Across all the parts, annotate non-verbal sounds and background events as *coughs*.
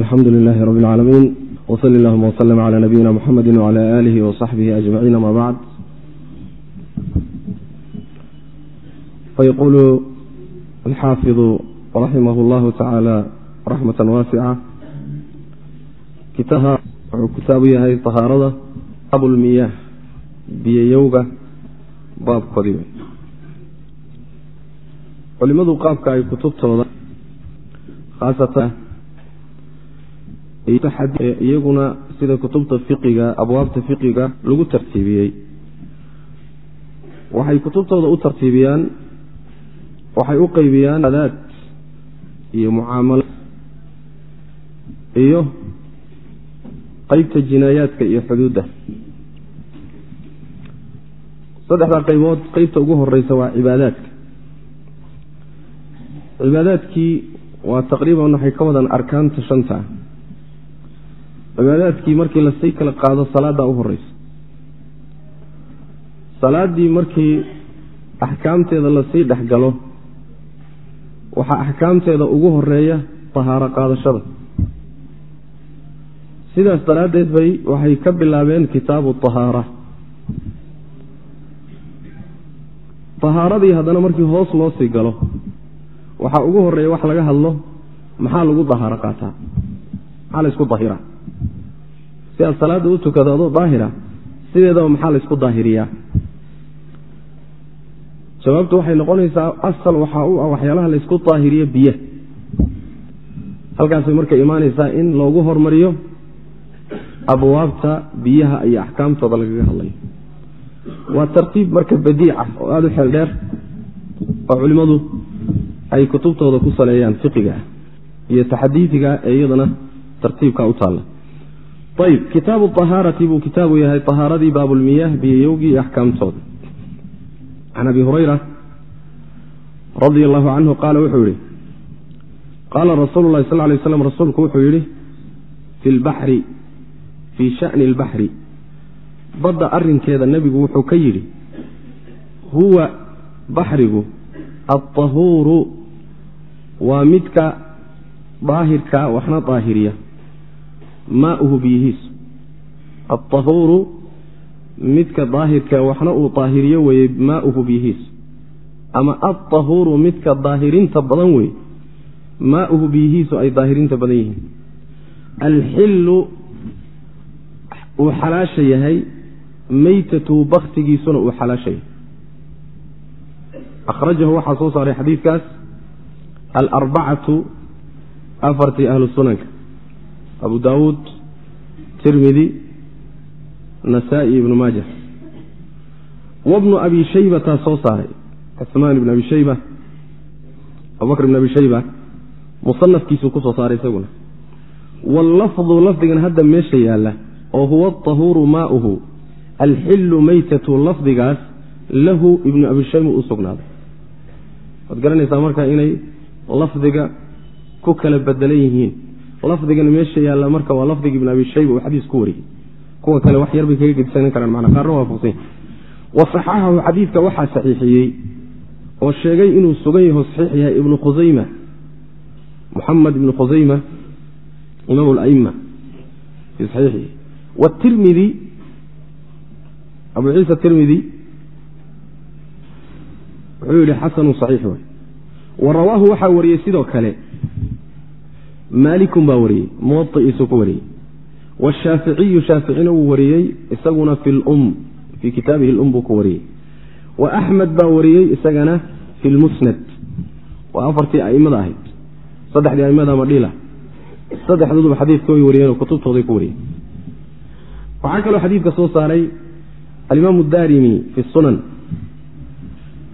alxamdu lilahi rab اlcaalamiin wsali allahuma wslm cla nabiyina mxamedi wcla alihi wصaxbihi ajmaciin ama bacd fayqulu alxaafiظu raximah اllahu tacaala raxmata waasica wuxuu kitaabu yahay طahaarada baabulmiyah biyayowga baabkoodii culimadu qaabka ay kutubtooda haasatan iyaguna sida kutubta fiqiga abwaabta fiqiga lagu tartiibiyey. Waxay kutubtooda u tartiibiyaan waxay u qeybiyaan adaad iyo mucaamalo iyo qeybta jinaayaadka iyo xuduudda. Saddexdaa qaybood qeybta ugu horeysa waa cibaadaadka. Cibaadaadkii waa taqriiban waxay ka wadan arkaanta shanta cibaadaadkii markii la sii kala qaado salaaddaa u horeysa salaaddii markii axkaamteeda la sii dhex galo waxaa axkaamteeda ugu horreeya tahaaro qaadashada. Sidaas daraaddeed bay waxay ka bilaabeen kitaabu tahaara. Tahaaradii haddana markii hoos loo sii galo waxaa ugu horreeya wax laga hadlo maxaa lagu dahaaro qaataa? Maxaa la ysku dahiraa si aad salaadda u tukado adoo daahira sideedaba maxaa la ysku daahiriyaa? Jawaabtu waxay noqonaysaa asal waxaa u ah waxyaalaha laysku daahiriyo biyo. Halkaasay marka imaanaysaa in loogu hormariyo abwaabta biyaha iyo axkaamtooda lagaga hadlayo. Waa tartiib marka badiic ah oo aada u xeel dheer oo culimmadu ay kutubtooda ku saleeyaan fiqiga ah iyo taxadiidiga ee iyadana tartiibka u taalla ayb kitaabu ahaarati buu kitaabu yahay ahaaradii baabulmiyah biyayowgii iyo axkaamtooda can abi hurayra radi allahu canhu qaala wuxuu yihi qaala rasuulu lahi sal lay slam rasuulku wuxuu yihi fi lbaxri fii shani اlbaxri badda arinkeeda nebigu wuxuu ka yidhi huwa baxrigu alطahuuru waa midka daahirka waxna daahiriya maauhu biyihiisu alطahuuru midka daahirka waxna uu daahiriyo weeye maauhu biyihiisu ama alطahuuru midka daahirinta badan weye maauhu biyihiisu ay daahirinta badan yihiin. Alxilu uu xalaasha yahay meytatuhu baktigiisuna uu xalaasha yahay. Akhrajahu waxaa soo saaray xadiidkaas alarbacatu afartii ahlu abu daawuud tirmidi nasaa-i ibnu maaja wabnu abi shaybataa soo saaray. Cumaan ibn abi shayba abubakr ibn abi shayba musanafkiisuu ku soo saaray isaguna. Wallafdu lafdigan hadda meesha yaalla oo huwa aطahuuru maauhu alxilu meytatu lafdigaas lahu ibnu abi shayba u sugnaaday. Waad garanaysaa marka inay lafdiga ku kala bedelan yihiin lafdigan meesha yaalla marka waa lafdiga ibn abi shayba uu xadiis ku wariyey. Kuwa kale wax yarbay kaga gedisanan karaan mana qaarna waafaqsan wa saxaxahu xadiidka waxaa saxiixiyey oo sheegay inuu sugan yaho saxiix yahay ibnu khusayma muxamed ibnu khusayma imaam laima fii saxiixihi. Watirmidi abu ciisa tirmidi wuxuu yihi xasanu saxiix way wa rawaahu waxaa wariyey sidoo kale maalikun baa wariyey muwaiisu ku wariyey. Washaaficiyu shaaficina wuu wariyey isaguna fi lum fii kitaabihi lum buu ku wariyey. Wa axmed baa wariyey isagana fi lmusnad waa afartii aimada ahayd. Saddexdii aimada madhila saddexdooduba xadiidka way wariyeenoo kutubtooday ku wariyeen. Waxaa kaloo xadiidka soo saaray alimaamu daarimi fi sunan.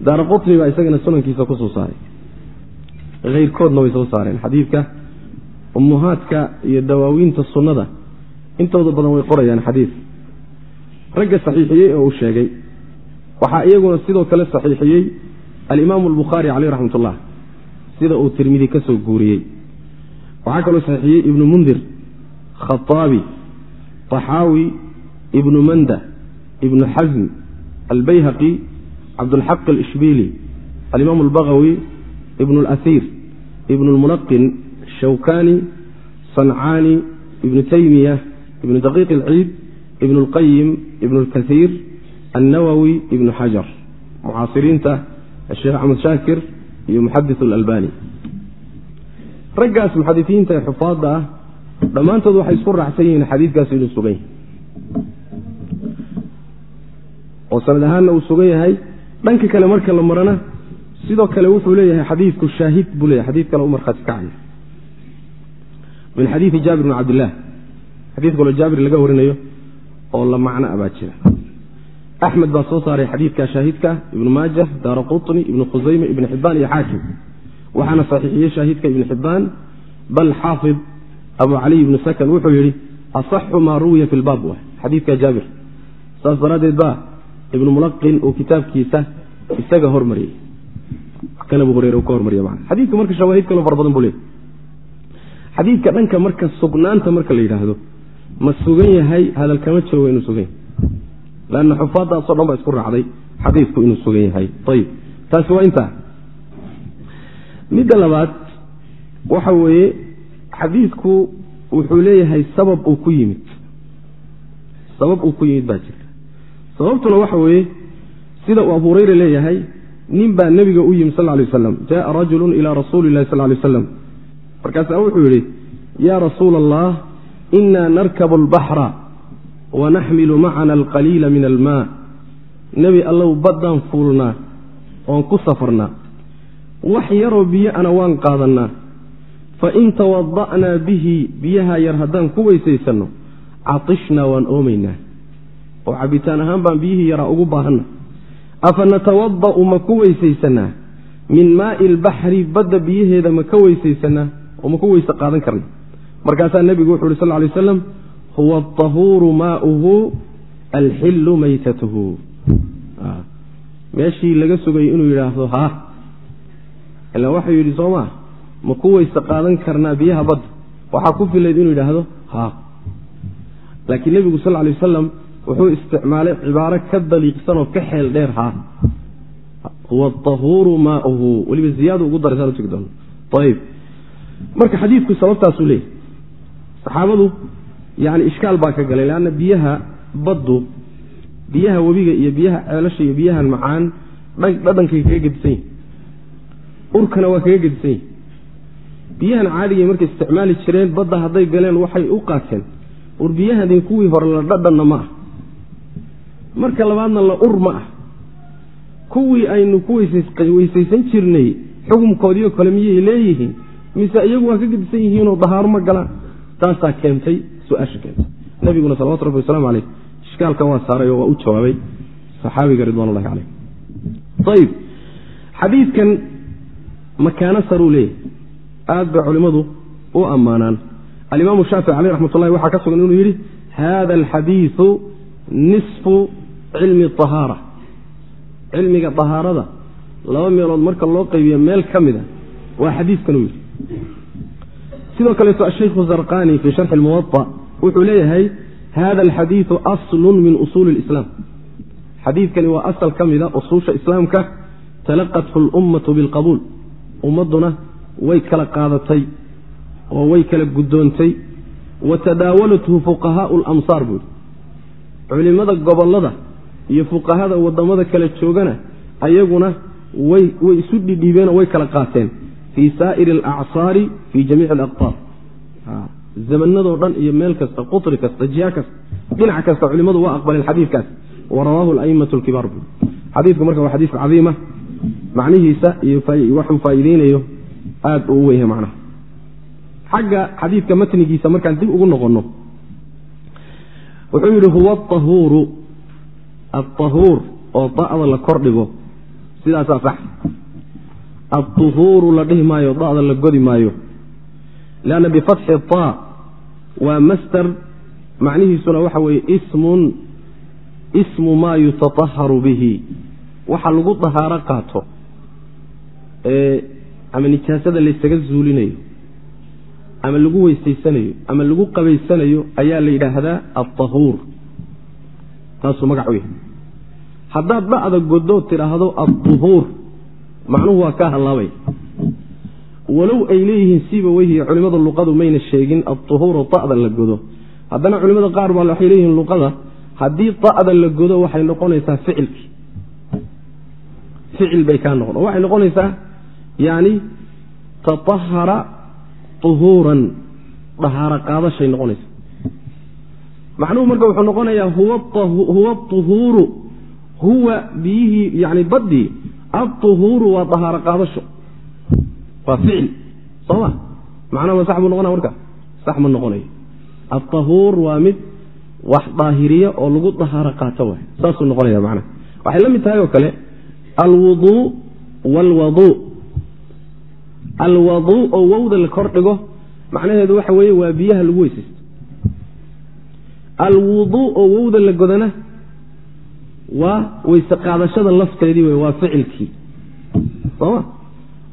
Daara qutni baa isagana sunankiisa ku soo saaray. Keyrkoodna way soo saareen xadiidka ummuhaadka iyo dawaawiinta sunnada intooda badan way qorayaan xadiid ragga saxiixiyey oo uu sheegay waxaa iyaguna sidoo kale saxiixiyey alimaamu albukhaari caleyh raxmat ullah sida uu tirmidi ka soo guuriyey. Waxaa kaloo saxiixiyey ibnu mundir khaaabi taxaawi ibnu manda ibnu xasm albayhaqi cabdulxaq alishbiili alimaamu albagawi ibnu alasiir ibnu lmunaqin shawkani sancaani ibnu taymiya ibnu daqiiq ilciid ibnu lqayim ibnu lkaiir annawowi ibnu xajar mucaasiriinta sheekh axmed shaakir iyo muxadis alalbani. Raggaas muxadisiinta ee xufaadda ah dhammaantood waxay isku raacsan yihiin xadiidkaasi inuu sugan yahay oo sanad ahaanna uu sugan yahay dhanka kale marka la marana sidoo kale wuxuu leeyahay xadiidku shaahid buu leeyahay xadiid kale u min xadiidi jaabir bn cabdillaah xadiid kaloo jaabir laga warinayo oo la macno a baa jira. Axmed baa soo saaray xadiidka shaahidka ibnu maaja daara qutni ibnu khusayme ibnu xibaan iyo xaakim waxaana saxiixiyey shaahidka ibnu xibaan bal xaafid abu caliy ibnu sakan wuxuu yidhi asaxu maa ruwiya fi lbaab wa xadiidka jaabir. Saas daraaddeed baa ibnu mulaqin uu kitaabkiisa isaga hormariyey. Kan abu hureyre uu ka hormariy man xadiidku marka shawaahid kaloo fara badan buu leeyay xadiidka dhanka marka sugnaanta marka la yidhaahdo ma sugan yahay hadal kama jiro waa inuu sugan yahay lanna xufaaddaasoo dhan baa isku raacday xadiidku inuu sugan yahay. Ayib taasi waa intaa. Midda labaad waxa weeye xadiidku wuxuu leeyahay sabab uu ku yimid. Sabab uu ku yimid baa jirta. Sababtuna waxa weeye sida uu abu hureyre leeyahay nin baa nebiga u yimi sal ly waslam jaءa rajulu ila rasuuli اlahi sal lay waslam markaasaa wuxuu yidhi ya rasuula allah ina narkabu اlbaxra wanaxmilu macana alqaliila min almaa. Nebi allow baddaan fuulnaa oon ku safarnaa wax yaroo biyo ana waan qaadannaa fain tawada'naa bihi biyaha yar haddaan ku weysaysanno catishnaa waan oomaynaa. Oo cabitaan ahaan baan biyihii yaraa ugu baahanna. Afa natawada'u ma ku weysaysanaa? Min maa'i albaxri badda biyaheeda ma ka weysaysanaa oo ma ku weyse qaadan karna markaasaa nebigu wuxu uhi sal ly aslam huwa aطahuuru maauhu alxillu maytatuhu. Meeshii laga sugayay inuu yidhaahdo ha ila waxuu yidhi soo maa ma ku weyse qaadan karnaa biyaha badda. Waxaa ku filayd inuu yidhaahdo ha. Laakiin nebigu sal lay wasalam wuxuu isticmaalay cibaaro ka daliiqsanoo ka xeel dheer ha. Huwa aطahuuru maauhu. Weliba ziyaada ugu daray saan usugi doono. Ayib marka xadiidku sababtaasuu leeyahy saxaabadu yani ishkaal baa ka galay leanna biyaha baddu biyaha webiga iyo biyaha ceelasha iyo biyahan macaan dhadhankay kaga gedisan yihiin urkana waa kaga gedisan yihiin biyahan caadigay markay isticmaali jireen badda hadday galeen waxay u qaateen. Ur biyahadin kuwii hore la dhadhanna ma ah. Marka labaadna la ur ma ah. Kuwii aynu ku weysaysan jirnay xukumkoodiio kale miyay leeyihiin mise iyagu waa ka gedisan yihiinoo dahaaro ma galaan. Taasaa keentay su'aasha keentay. Nabiguna salawatu rabbi wasalaamu caleyh ishkaalkan waa saaray oo waa u jawaabay. Saxaabiga ridwan ullahi caleyh ayib xadiidkan makaano saruu leeyahy aad bay culimmadu u ammaanaan. Alimaamu shaafici caleyh raxmat ullahi waxaa ka sugan inuu yidhi hada alxadiidu nisfu cilmi ahaara cilmiga dahaarada laba meelood marka loo qaybiyo meel ka mida waa xadiidkan uu yidhi sidoo kaleeto ashaykhu zarqani fii sharxi lmuwaطa wuxuu leeyahay hada alxadiidu aslun min usuuli اlislaam xadiidkani waa asal ka mida usuusha islaamka talaqathu lummatu bilqabuul. Ummadduna way kala qaadatay oo way kala guddoontay. Wa tadaawalathu fuqahaau lamsaar buuhi culimmada gobollada iyo fuqahada waddamada kala joogana ayaguna way isu dhidhiibeenoo way kala qaateen fii saa'iri alacsaari fii jamiici alaqtaar zamanadoo dhan iyo meel kasta qutri kasta jiha kasta dhinac kasta culimmadu waa aqbaleen xadiidkaas. Wa rawaahu ala'immatu alkibaar buui xadiidku marka waa xadiidku cadiima macnihiisa iyo waxuu faa'iideynayo aad uu u macnaha. Xagga xadiidka matnigiisa markaan dib ugu noqonno wuxuu yidhi huwa ahuuru aahuur oo da'da la kor dhigo sidaasaa sax aduhuuru la dhihi maayo da'da la godi maayo lanna bifatxi ta waa masder macnihiisuna waxa weeye ismun ismu maa yutataharu bihi waxa lagu dahaaro qaato ama nijaasada laysaga zuulinayo ama lagu weysaysanayo ama lagu qabaysanayo ayaa la yidhaahdaa altahuur taasuu magac u yahay haddaad dhacda godood tidhaahdo adduhuur macnuhu waa kaa hallaabay walow ay leeyihiin siiba weyhi culimmada luqadu mayna sheegin aduhuuru ta'da la godo. Haddana culimmada qaar baa waxay leeyihiin luqada haddii ta'da la godo waxay noqonaysaa ficilkii ficil bay kaa noqon oo waxay noqonaysaa yani taahara uhuuran dhahaaro qaadashay noqonaysa macnuhu marka wuxuu noqonayaa huwa uhuuru huwa biyihii yani baddii aلطuhuuru waa dahaaro qaadasho waa ficil soo ma macnaha sax buu noqonaya marka sax ma noqonayo aلطahuur waa mid wax daahiriya oo lagu dahaaro qaato waay saasuu noqonaya macnaha waxay la mid tahay oo kale alwuduu wاlwaduu alwaduu oo wowda la kor dhigo macnaheedu waxa weeye waa biyaha lagu weysaysto alwuduu oo wowda la godana waa weyse qaadashada lafteedii wey waa ficilkii. Sooma?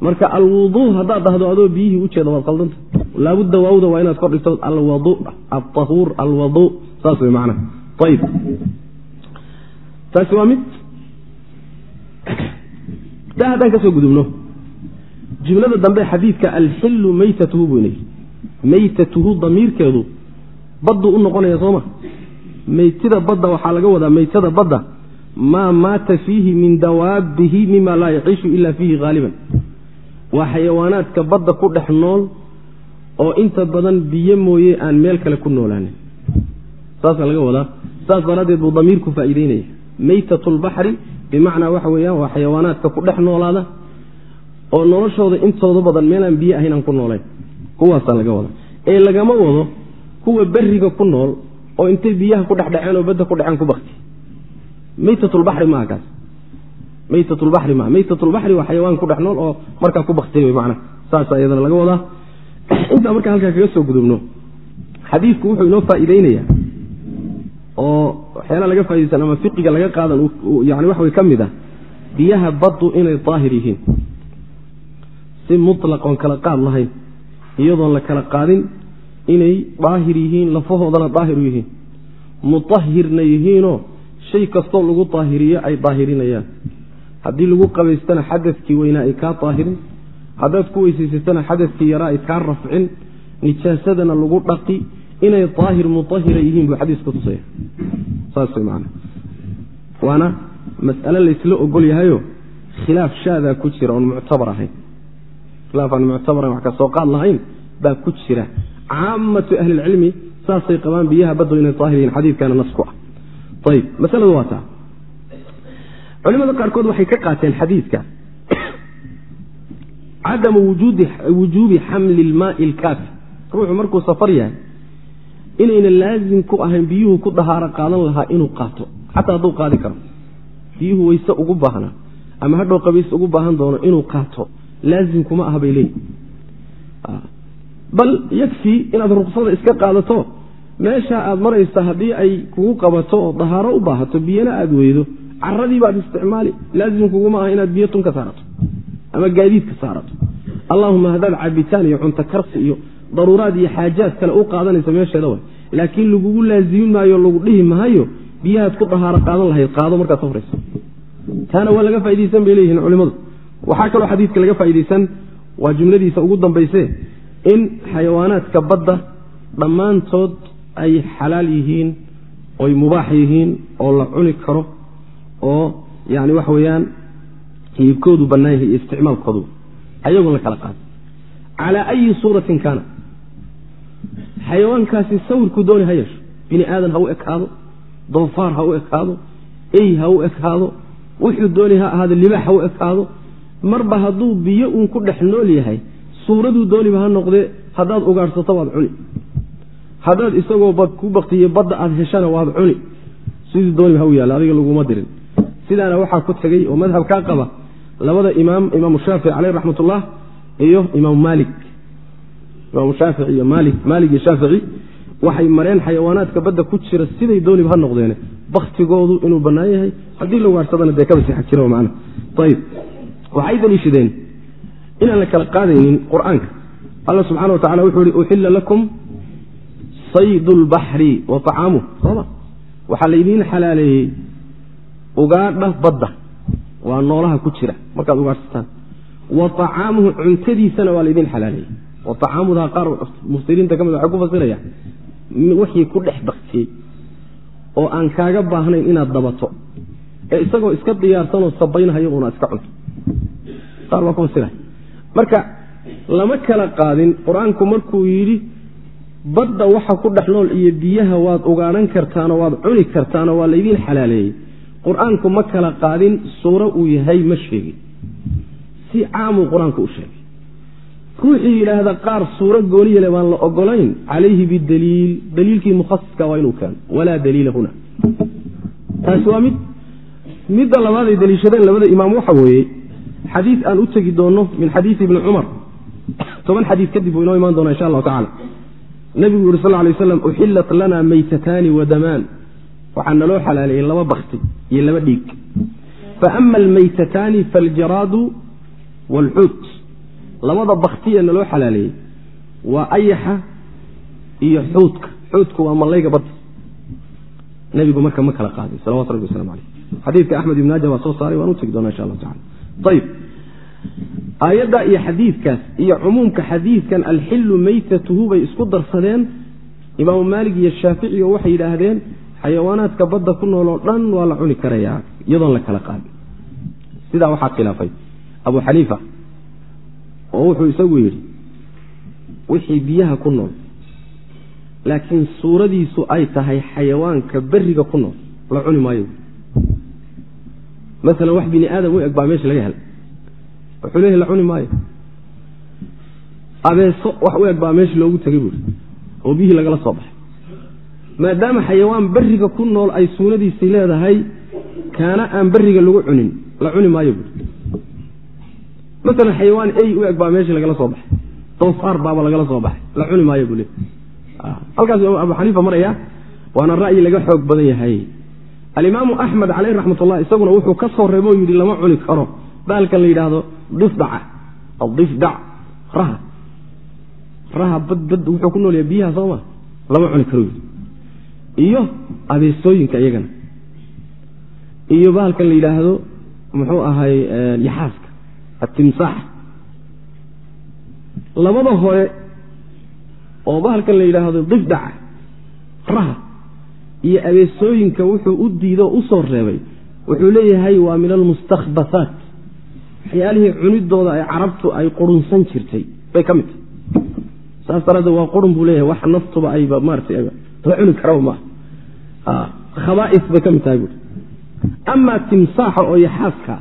Marka alwuduu haddaad dhahdo adoo biyihii ujeeda waad qaldanta laabudda waawda waa inaad kor dhigto alwadu alطahuur alwadu saas wey macnaha. Ayib taasi waa mid. Taa haddaan ka soo gudubno jumlada dambe xadiidka alxilu maytatuhu buu inay maytatuhu damiirkeedu badduu u noqonaya sooma? Meytida badda waxaa laga wadaa meytada badda maa maata fiihi min dawaabihi mima laa yaciishu ila fiihi haaliban waa xayawaanaadka badda ku dhex nool oo inta badan biyo mooye aan meel kale ku noolaanin. Saasaa laga wadaa. Saas daraaddeed buu damiirku faa'iideynaya. Meytat lbaxri bimacnaa waxa weeyaan waa xayawaanaadka ku dhex noolaada oo noloshooda intooda badan meelaan biyo ahayn aan ku noolayn. Kuwaasaa laga wadaa. Ee lagama wado kuwa beriga ku nool oo intay biyaha ku dhexdhaceen oo badda ku dhaceen ku bakti meytatulbari maaha kaas meytatulbari maaha. Meytatulbaxri waa xayawaan ku dhex nool oo markaa ku baktay wey macana saasa iyadana laga wadaa. *clears throat* Intaa markaa halkaa kaga soo gudubno xadiidku wuxuu inoo faa'iideynayaa oo waxyaalaha laga faa'idaysan ama fiqiga laga qaadan yani waxa way ka mid ah. Biyaha baddu inay daahir yihiin. Si mutlaqoon kala qaad lahayn iyadoon la kala qaadin inay daahir yihiin lafahoodana daahir u yihiin. Mutahirna yihiinoo shay kastoo lagu daahiriyo ay daahirinayaan. Haddii lagu qabaystana xadadkii weynaa ay kaa daahirin haddaad ku weysaysatana xadadkii yaraa ay kaa rafcin nijaasadana lagu dhaqi inay daahir mutahira yihiin buu xadiisku tusaya. Saas macana waana mas'ale laysla ogol yahayo khilaaf shaadaa ku jira oon muctabar ahayn. Khilaaf aan muctabarayn wax ka soo qaad lahayn baa ku jira. Caamatu ahlilcilmi saasay qabaan biyaha baddu inay daahir yihiin xadiidkana nas ku ah ayib masaladu waa taa culimada qaarkood waxay ka qaateen xadiidka cadamu wujuubi xamli ilmaai ilkaafi ruuxu markuu safar yahay inayna laazim ku ahayn biyuhu ku dahaaro qaadan lahaa inuu qaato xataa hadduu qaadi karo biyuhu weyse ugu baahnaa ama hadhow qabiis ugu baahan doono inuu qaato laazim kuma ah bay leeyihi bal yakfii inaad ruksada iska qaadato meesha aad maraysa haddii ay kugu qabato oo dahaaro u baahato biyana aad weydo. Caradii baad isticmaali. Laazim kuguma ah inaad biyo tun ka saarato ama gaadiidka saarato. Allahuma haddaad cabitaan iyo cunto karsi iyo daruuraad iyo xaajaad kale u qaadanaysa meesheeda way. Laakiin lagugu laazimin maayo lagu dhihi maayo biyahaad ku dahaaro qaadan lahayd qaado markaad safrayso taana waa laga faa'idaysan bay leeyihiin culimmadu waxaa kaloo xadiidka laga faa'idaysan waa jumladiisa ugu dambayse in xayawaanaadka badda dhammaantood ay xalaal yihiin oy mubaax yihiin oo la cuni karo oo yani waxa weeyaan hiibkoodu bannaan yahay iyo isticmaalkoodu ayagoon la kala qaado calaa ayi suuratin kaana xayawaankaasi sawirkuu dooni ha yeesho. Bini aadan ha u ekaado doofaar ha u ekaado ey ha u ekaado wuxuu dooni ha ahaado libaax ha u ekaado marba hadduu biyo uun ku dhex nool yahay suuraduu dooniba ha noqdee haddaad ugaadhsato waad cuni haddaad isagoo ku baktiyo badda aad heshana waad cuni. Sidii dooniba ha u yaalla adiga laguma dirin. Sidaana waxaa ku tegey oo madhabkaa qaba labada imaam imaamu shaafici caleyh raxmatullah iyo imaamu maalik. Imaamu shaafici iyo maalik maalik iyo shaafici waxay mareen xayawaanaadka badda ku jira siday dooniba ha noqdeene. Baktigoodu inuu bannaan yahay haddii la waadhsadana dee kaba sixa jira man ayib waxay daliishadeen inaan la kala qaadaynin qur'aanka. Alla subxana wa tacala wuxuu ihi uxilla lakum saydu lbaxri wa acaamuh sooma. Waxaa laydiin xalaaleeyey ugaadha badda. Waa noolaha ku jira. Markaad ugaadhsataan wa acaamuhu cuntadiisana waa laydin xalaaleeyey. Wa acaamudaa qaar mufsiriinta ka mid waxay ku fasirayaan. Wixii ku dhex baktiyey oo aan kaaga baahnayn inaad dabato. Ee isagoo iska diyaarsanoo sabaynhayo una iska cunto. Qaar baa ku fasiraya marka lama kala qaadin. Qur'aanku markuu yidhi badda waxa ku dhex nool iyo biyaha waad ugaadhan kartaanoo waad cuni kartaanoo waa laydin xalaaleeyey. Qur'aanku ma kala qaadin suuro uu yahay ma sheegin. Si caamuu qur'aanku u sheegay. Ruuxii yidhaahda qaar suuro gooniyale baan la ogolayn calayhi bidaliil. Daliilkii mukhasiska waa inuu keeno walaa daliila huna. Taasi waa mid midda labaad ay daliishadeen labada imaam waxa weeye xadiid aan u tegi doonno min xadiidi ibni cumar. Toban xadiid kadib uu inoo imaan doona insha allahu tacala nebigu yuri sal lay waslam uxillat lana maytataani wadamaan waxaa naloo xalaaleeyey laba bakti iyo laba dhiig. Faama almaytataani faljaraadu waalxuut labada baktiya naloo xalaaleeyey waa ayaxa iyo xuudka. Xuudku waa mallayga badda. Nebigu marka ma kala qaadin salawatu rabbi waslamu aleyh xadiidka axmed ibn aaja waa soo saaray waan u tegi insha allahu tacala ayib aayadda iyo xadiidkaas iyo cumuumka xadiidkan alxilu maytatuhu bay isku darsadeen. Imaamu maalig iyo shaafici oo waxay yidhaahdeen xayawaanaadka badda ku nool oo dhan waa la cuni karayaa iyadoon la kala qaadin. Sidaa waxaa khilaafay. Abu xaniifa oo wuxuu isagu yidhi wixii biyaha ku nool laakiin suuradiisu ay tahay xayawaanka beriga ku nool la cuni maayo. Maalan wax bini aadam u eg baa meesha laga hela leeyahy la cuni maayo. Abeeso wax u eg baa meesha loogu tegay buuri oo biyihii lagala soo baxay. Maadaama xayawaan beriga ku nool ay suuradiisii leedahay kaana aan beriga lagu cunin la cuni maayo buuri maalan xayawaan ey u eg baa meeshii lagala soo baxay. Doofaar baaba lagala soo baxay la cuni maayo buu le halkaas abu xaniifa maraya waana ra'yi laga xoog badan yahay. Alimaamu axmed caleyh raxmat ullah isaguna wuxuu ka soo reebo yidhi lama cuni karo. Baalkan la yidhaahdo difdaca adifdac raha. Raha badbad wuxuu ku noolyahay biyaha sooma lama cuni karo. Iyo abeesooyinka iyagana. Iyo baalkan la yidhaahdo muxuu ahay yaxaaska atimsaax labada hore oo bahalkan la yidhaahdo difdaca raha iyo abeesooyinka wuxuu u diido o u soo reebay wuxuu leeyahay waa min almustakhbasaat waxyaalihii cunidooda ay carabtu ay qurunsan jirtay bay ka mid tahay. Saas daraaddeed waa qurun buu leeyahay wax naftuba ayba maaratay la cuni karaba maaha khabaa'is bay ka mid tahay buui amaa timsaaxa oo yaxaaska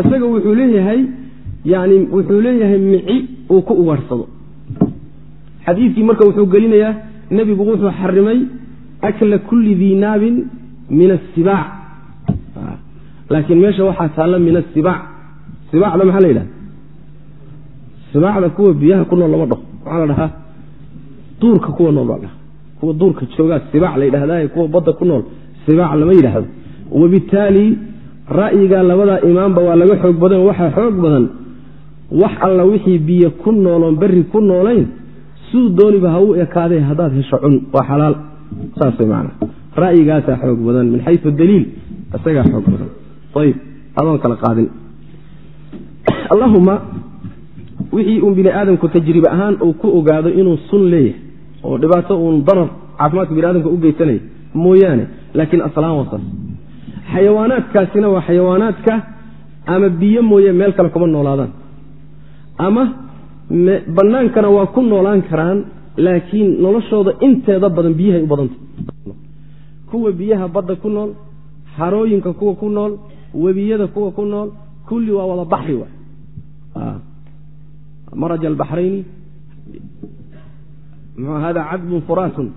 isaga wuxuu leeyahay yani wuxuu leeyahay mici uu ku ugaadhsado xadiidkii marka wuxuu gelinayaa nebigu wuxuu xarimay akla kulli dii naabin min asibaac laakiin meesha waxaa taalla min asibaac sibaacda maxaa la yidhaha sibaacda kuwa biyaha ku nool lama dhaho maxaa la dhahaa duurka kuwa nool baa dhaha kuwa duurka joogaa sibaac la yidhahdaye kuwa badda ku nool sibaac lama yidhaahdo. Wabittaali ra'yiga labadaa imaamba waa laga xoog badan waxaa xoog badan wax alla wixii biyo ku nooloon berri ku noolayn siduu dooniba ha u ekaadee haddaad hesho cun. Waa xalaal. Saas man ra'yigaasaa xoog badan min xayu daliil isagaa xoog badan. Ayib adoon kala qaadin allahuma wixii uun bini aadamku tajribe ahaan uu ku ogaado inuu sun leeyahay oo dhibaato uun darar caafimaadka bini aadamka u geysanaya mooyaane laakiin aslaan wasaas xayawaanaadkaasina waa xayawaanaadka ama biyo mooye meel kale kuma noolaadaan. Ama bannaankana waa ku noolaan karaan laakiin noloshooda inteeda badan biyahay u badantah kuwa biyaha badda ku nool harooyinka kuwa ku nool webiyada kuwa ku nool kulli waa wada baxri wa maraj albaxrayni hada cadbun furaatun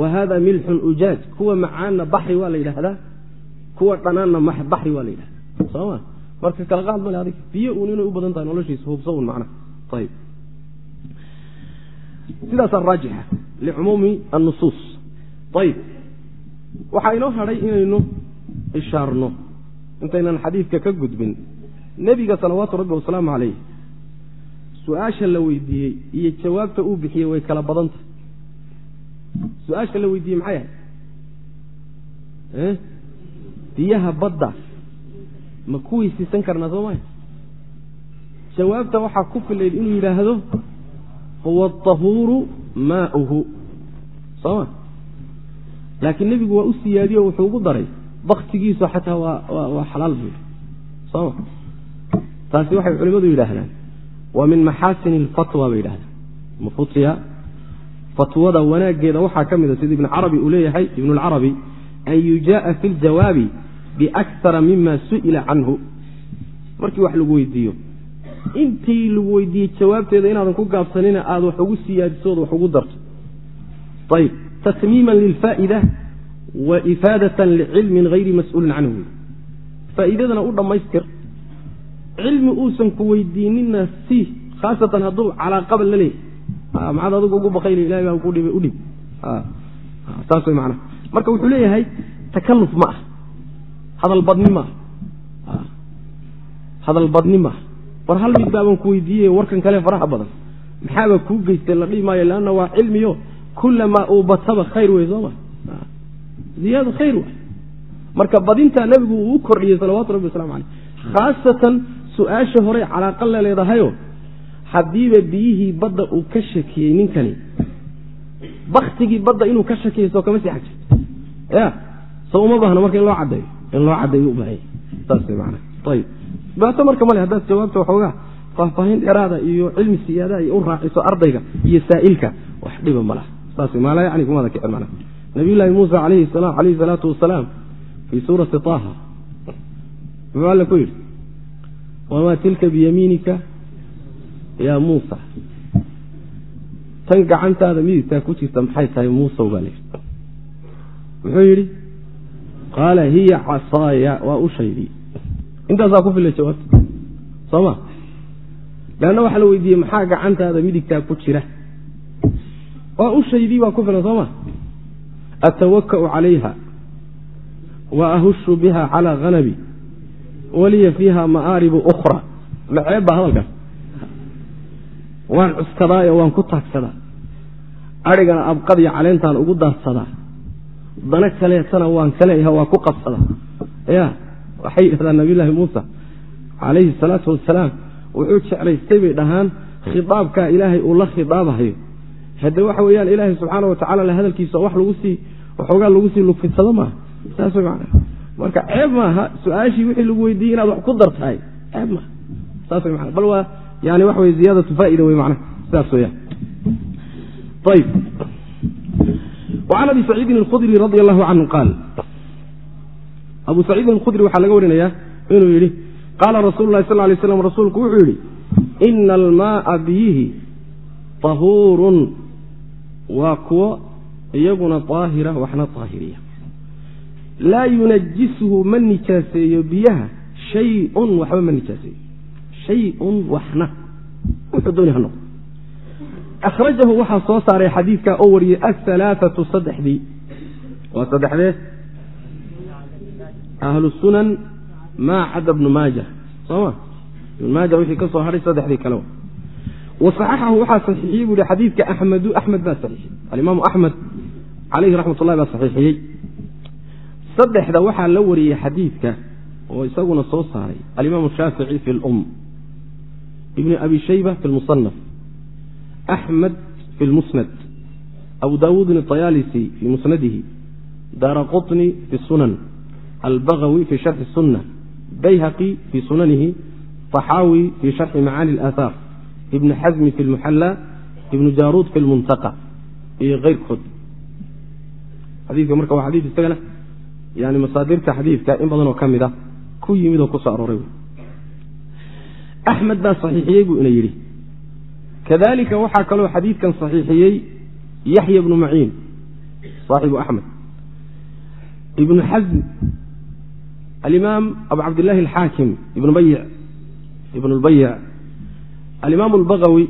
wa hada milxun ujaaj kuwa macaanna baxri waa la yidhaahdaa kuwa dhanaanna baxri waa la yidhahdaa soma marka kala qaad male adig biyo uun inay u badan tahay noloshiisa hubso un macnaha ayib sidaasaa raajixa licumuumi annusuus ayib waxaa inoo hadhay inaynu ishaarno intaynan xadiidka ka gudbin nebiga salawaatu rabbi wasalaamu calayh su'aasha la weydiiyey iyo jawaabta uu bixiyey way kala badan tahay su'aasha la weydiiyey maxay ahay biyaha badda. Ma ku weysiisan karnaa soo maya jawaabta waxaa ku filayd inuu yidhaahdo huwa aطahuuru maauhu sooma laakiin nebigu waa u siyaadiyo wuxuu ugu daray baktigiisu xataa waa xalaal buu yidhi. Sooma taasi waxay culimmadu yidhaahdaan waa min maxaasini اlfatwa bay yidhahdaan mufutiya fatwada wanaaggeeda waxaa ka mida sida ibn carabi uu leeyahay ibn اlcarabi an yujaءa fi اljawaabi biakara mima su'ila canhu markii wax lagu weydiiyo intii lagu weydiiyey jawaabteeda inaadan ku gaabsanina aad wax ugu siyaadiso od wax ugu darto ayb tatmiima lilfaa'ida wa ifaadatan licilmin hayri mas-uulin canhu faa'iidadana u dhammaystir cilmi uusan ku weydiininna si khaasatan hadduu calaaqaba la leeyahy maxaad adigu ugu bakayla ilahay baa ku dhibay udhib saas way macnaha. Marka wuxuu leeyahay takalluf ma ah hadal badni ma ah hadal badni ma ah war hal mid baabaan ku weydiiyey warkan kale faraha badan. Maxaaba kuu geystay la dhihi maayo leanna waa cilmiyo kulamaa uu bataba khayr wey sooma ziyaado khayr wa marka badintaa nebigu uu u kordhiyey salawatu rabbi waslamu caleyh khaasatan su'aasha hore calaaqa la leedahayo haddiiba biyihii badda uu ka shakiyey ninkani baktigii badda inuu ka shakiyey soo kama sii xagji ya soo uma baahno marka in loo caddeeyo in loo caddeeyo u baahanya saas way maanaa ayib dhibaato marka male haddaad jawaabta waxoogaa faahfaahin dheeraada iyo cilmi siyaada iyo u raaciso ardayga iyo saa'ilka wax dhiba ma saas maala yani kumada kicin mana nabiyullaahi muusa alayhi salaatu wasalaam fii suurati taaha muxuu alle ku yidhi wamaa tilka biyamiinika? Yaa muusa. Tan gacantaada midigtaa ku jirta maxay tahay muusow baa layidhi muxuu yidhi qaala hiya casaaya waa u shaydii intaasaa ku fila jawaabta soo ma? Leanna waxaa la weydiiyey maxaa gacantaada midigtaa ku jira? Waa u shaydii baa ku filan soo ma? Atawaka'u calayha wa ahushu biha calaa hanabi waliya fiiha ma'aaribu ukhra. Maceeb baa hadalkaas waan cuskadaayo waan ku taagsadaa. Adhigana abqadiyo caleentaan ugu daadsadaa. Dana kaleetana waan kaleeyaha waa ku qabsadaa. Ya waxay yidhahdaan nabiyullaahi muusa calayhi salaatu wasalaam wuxuu jeclaystay bay dhahaan khidaabkaa ilaahay uu la khidaabahayo. Hadde waxa weeyaan ilaahay subxaana wa tacala la hadalkiisa wax lagu sii waxoogaa lagu sii lugfidsado maaha. Saas way macana marka ceeb maaha su-aashii wixii lagu weydiiyey inaad wax ku dartahay ceeb maaha saas way macana bal waa yani waxa weye ziyaadatu faa'ida wey macnaha sidaas weeyaan ayib وعn abi سacيidi الkhdri radي الlahu canhu qaal abu saciidin اlkhudri waxaa laga warinayaa inuu yidhi qaala rasuulu lahi sal lay slam rasuulku wuxuu yidhi ina almaaa biyihi طahuurun waa kuwo iyaguna طaahira waxna طaahiriya laa yunajisuhu ma nijaaseeyo biyaha shayun waxba ma nijaaseeyo. Shayun waxna. Wuxuu dooni ha noqdo. Akhrajahu waxaa soo saaray xadiidka oo wariyey ahalaaatu saddexdii. Waa saddexdee? Ahlu sunan maa cada bnu maaja. Sooma? Ibnu maaja wixii ka soo hadhay saddexdii kale wa. Saxaxahu waxaa saxiixiyey buu yihi xadiidka axmedu axmed baa saxiixiyey. Alimaamu axmed caleyhi raxmat baa saxiixiyey saddexda waxaa la wariyey xadiidka oo isaguna soo saaray alimaamu shaafici fi lum ibni abi shayba fi lmusanaf axmed fi lmusnad abu daawuudin ayaalisi fii musnadihi daara quطni fi sunan albagawi fi sharxi sunna bayhaqi fii sunanihi طaxaawi fii sharxi macaani اlaahaar ibn xasmi fi lmuxalla ibnu jaaruud fi lmuntaqa iyo keyrkood yani masaadirta xadiidka in badanoo ka mid a ku yimid oo ku soo arooray. Axmed baa saxiixiyey buu ina yidhi. Kadalika waxaa kaloo xadiidkan saxiixiyey yaxya bnu maciin saaxibu axmed ibnu xasm alimaam abu cabdillahi alxaakim ibnu bayic ibnu lbayic alimaam albagawi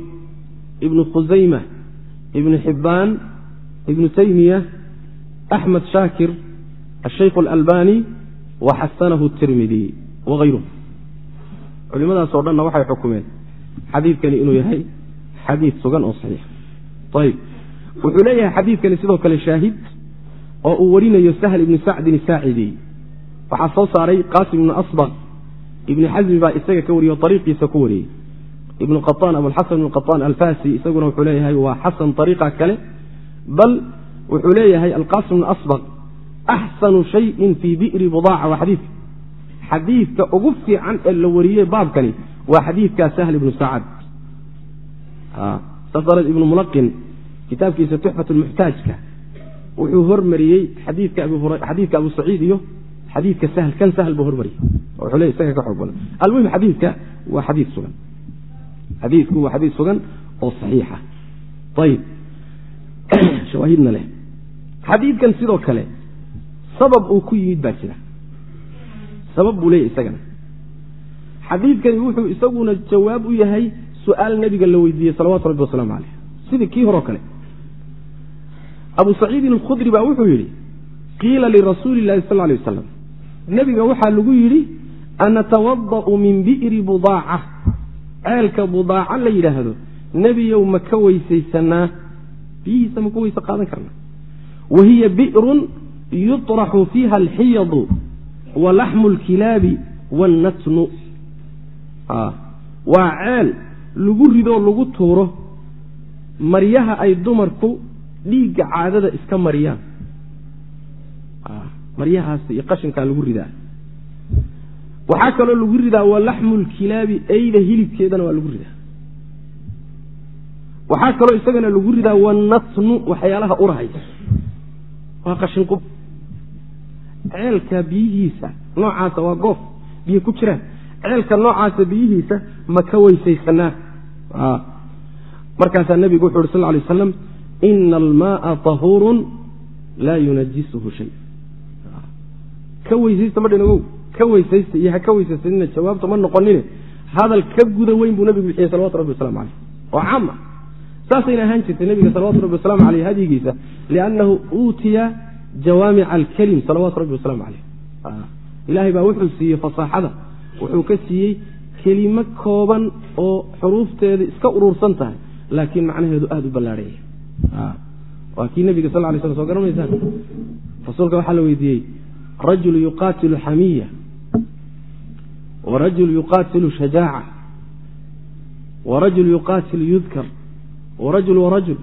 ibnu khusayma ibnu xibbaan ibnu taymiya axmed shaakir ashaykh alalbani wa xasanahu tirmidi wagayruhu culimadaasoo dhanna waxay xukumeen xadiidkani inuu yahay xadiid sugan oo saxiix. Ayib wuxuu leeyahay xadiidkani sidoo kale shaahid oo uu warinayo sahl ibnu sacdin saacidi waxaa soo saaray qaasim ibnu asbaq ibni xasmi baa isaga ka wariyey oo ariiqiisa ku wariyey. Ibnu qaطaan abulxasan ibnu qaطaan alfasi isaguna wuxuu leeyahay waa xasan ariiqa kale. Bal wuxuu leeyahay alqasim bn asbaq axsanu shayin fii bi'ri budaaca waa xadiidka xadiidka ugu fiican ee la wariyey baabkani waa xadiidkaa sahl ibnu sacad saas ibnu mulaqin kitaabkiisa tuxfat lmuxtaajka wuxuu hormariyey xadiidka abu saciid iyo xadiidka sahl kan sahl buu hormariyey le isaga ka xoog badan almuhim xadiidka waa xadiid sugan xadiidku waa xadiid sugan oo saxiixa ayib shawaahidna leh xadiidkan sidoo kale sabab uu ku yimid baa jira. Sabab buu leeyahy isagana. Xadiidkani wuxuu isaguna jawaab u yahay su'aal nabiga la weydiiyey salawatu rabbi wasalaamu caleyh sidii kii horeo kale. Abu saciidin alkhudri baa wuxuu yidhi qiila lirasuuli llahi sal lay wasalam nebiga waxaa lagu yidhi anatawada'u min bi'ri budaaca. Ceelka budaaca la yidhaahdo nebiyow ma ka weysaysanaa. Biyihiisa ma ka weyse qaadan karnaa wa hiya bi'run yuطraxu fiiha alxiyadu wa laxmu lkilaabi wannatnu waa ceel lagu ridoo lagu tuuro. Maryaha ay dumarku dhiigga caadada iska mariyaan. Maryahaas iyo qashinkaa lagu ridaa. Waxaa kaloo lagu ridaa wa laxmu lkilaabi eyda hilibkeedana waa lagu ridaa. Waxaa kaloo isagana lagu ridaa wanatnu waxyaalaha urahaya waa qashinqub ceelka biyihiisa noocaasa waa goof biyo ku jiraan ceelka noocaasa biyihiisa ma ka weysaysanaa. Markaasaa nebigu wuxu uhi sal lay aslam ina almaaa tahuurun laa yunajisuhu shay. Ka weysaysta madhinagow ka weysaysta iyo ha ka weysaysanina jawaabta ma noqonine. Hadal ka guda weyn buu nabigu bixiyey salawatu rabbi waslamu caleyh oo caam. Ah saasayna ahaan jirtay nebiga salawatu rabbi wasalaamu aleyh hadyigiisa liannahu uutiya jawaamica alkelim salawaatu rabbi wasalaamu caleyh ilaahay baa wuxuu siiyey fasaaxada. Wuxuu ka siiyey kelimo kooban oo xuruufteeda iska urursan tahay laakiin macnaheedu aada u ballaarhaya waa kii nebiga sal lay slam soo garanaysaan? Rasuulka waxaa la weydiiyey rajul yuqaatilu xamiya warajul yuqaatilu shajaaca warajul yuqaatilu yudkar warajul warajul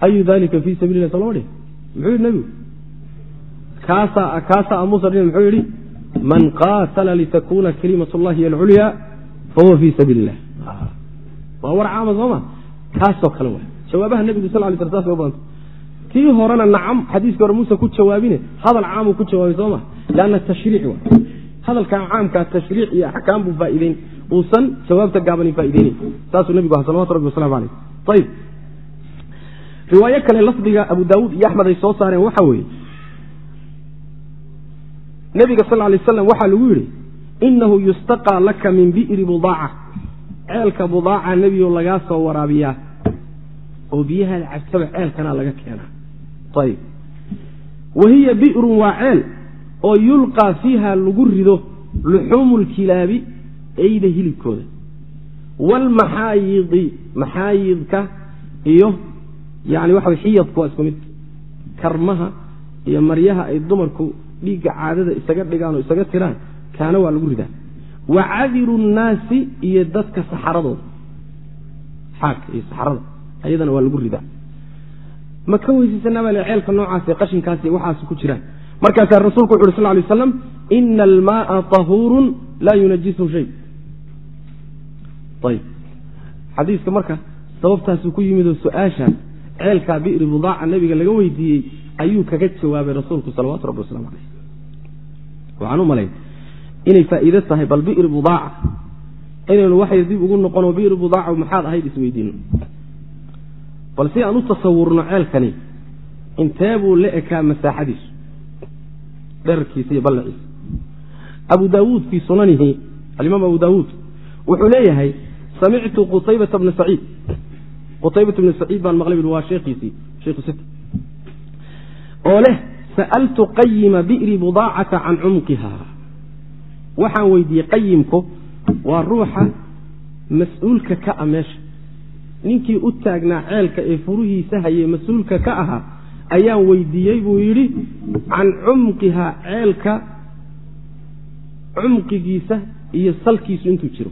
ayu dalika fii sabili lah dhih muxuu yidhi nebigu kaasaa amuusa dhin muxuu yidhi man qaatala litakuna kalimat llahi hiy alculya fahuwa fii sabiili illah waa war caama sooma kaasoo kale wa jawaabaha nebigu sal lay sl saas u badanta kii horena nacam xadiiskii hore muuse ku jawaabine hadal caamuu ku jawaabay sooma lanna tashriic wa hadalkan caamkaa tashriic iyo axkaam buu faa'iideyn. Uusan jawaabta gaabanin faa'iideynin. Saasuu nebigu aha salawatu rabbi waslamu caleyh ayib riwaayo kale lafdiga abu daawuud iyo axmed ay soo saareen waxa weeye nebiga sal lay slam waxaa lagu yidhi inahu yustaqaa laka min bi'ri budaaca ceelka budaaca nebiyo lagaa soo waraabiyaa oo biyahaada cabtaba ceelkanaa laga keenaa. Ayib wa hiya bi'run waa ceel oo yulqaa fiiha lagu rido luxuumu lkilaabi eyda hilibkooda. Waalmaxaayidi maxaayidka iyo yani waxa xiyadku waa isku mid. Karmaha iyo maryaha ay dumarku dhiigga caadada isaga dhigaan oo isaga tiraan kaana waa lagu ridaa. Wa cadiru nnaasi iyo dadka saxaradooda xaagka iyo saxarada ayadana waa lagu ridaa. Ma ka weysaysanaa baa ceelka noocaas qashinkaasi waxaas ku jiraan. Markaasaa rasuulku wuxu uhi sal lay aslam ina almaaa tahuurun laa yunajisuhu shay. Ayb xadiiska marka sababtaasuu ku yimid oo su'aashaas ceelkaa bi'ri budaaca nabiga laga weydiiyey ayuu kaga jawaabay rasuulku salawatu rabbi waslamu caleyh waxaan u malayn inay faa'iido tahay bal bi'ri budaaca inaynu waxay dib ugu noqono bi'ri budaaca maxaad ahayd isweydiino. Bal si aan u tasawurno ceelkani intee buu la ekaa masaaxadiisu dherarkiisa iyo ballaciisa abu daawuud fii sunanihi alimaam abu daawuud wuxuu leeyahay samictu qutaybata bna saciid qutaybata bna saciid baan maqlay waa sheekhiisii sheikhu sit oo leh sa'altu qayima bi'ri budaacata can cumqiha. Waxaan weydiiyey qayimku waa ruuxa mas'uulka ka a meesha. Ninkii u taagnaa ceelka ee furuhiisa hayey mas'uulka ka ahaa ayaan weydiiyey buu yidhi can cumqihaa ceelka cumqigiisa iyo salkiisu intuu jiro.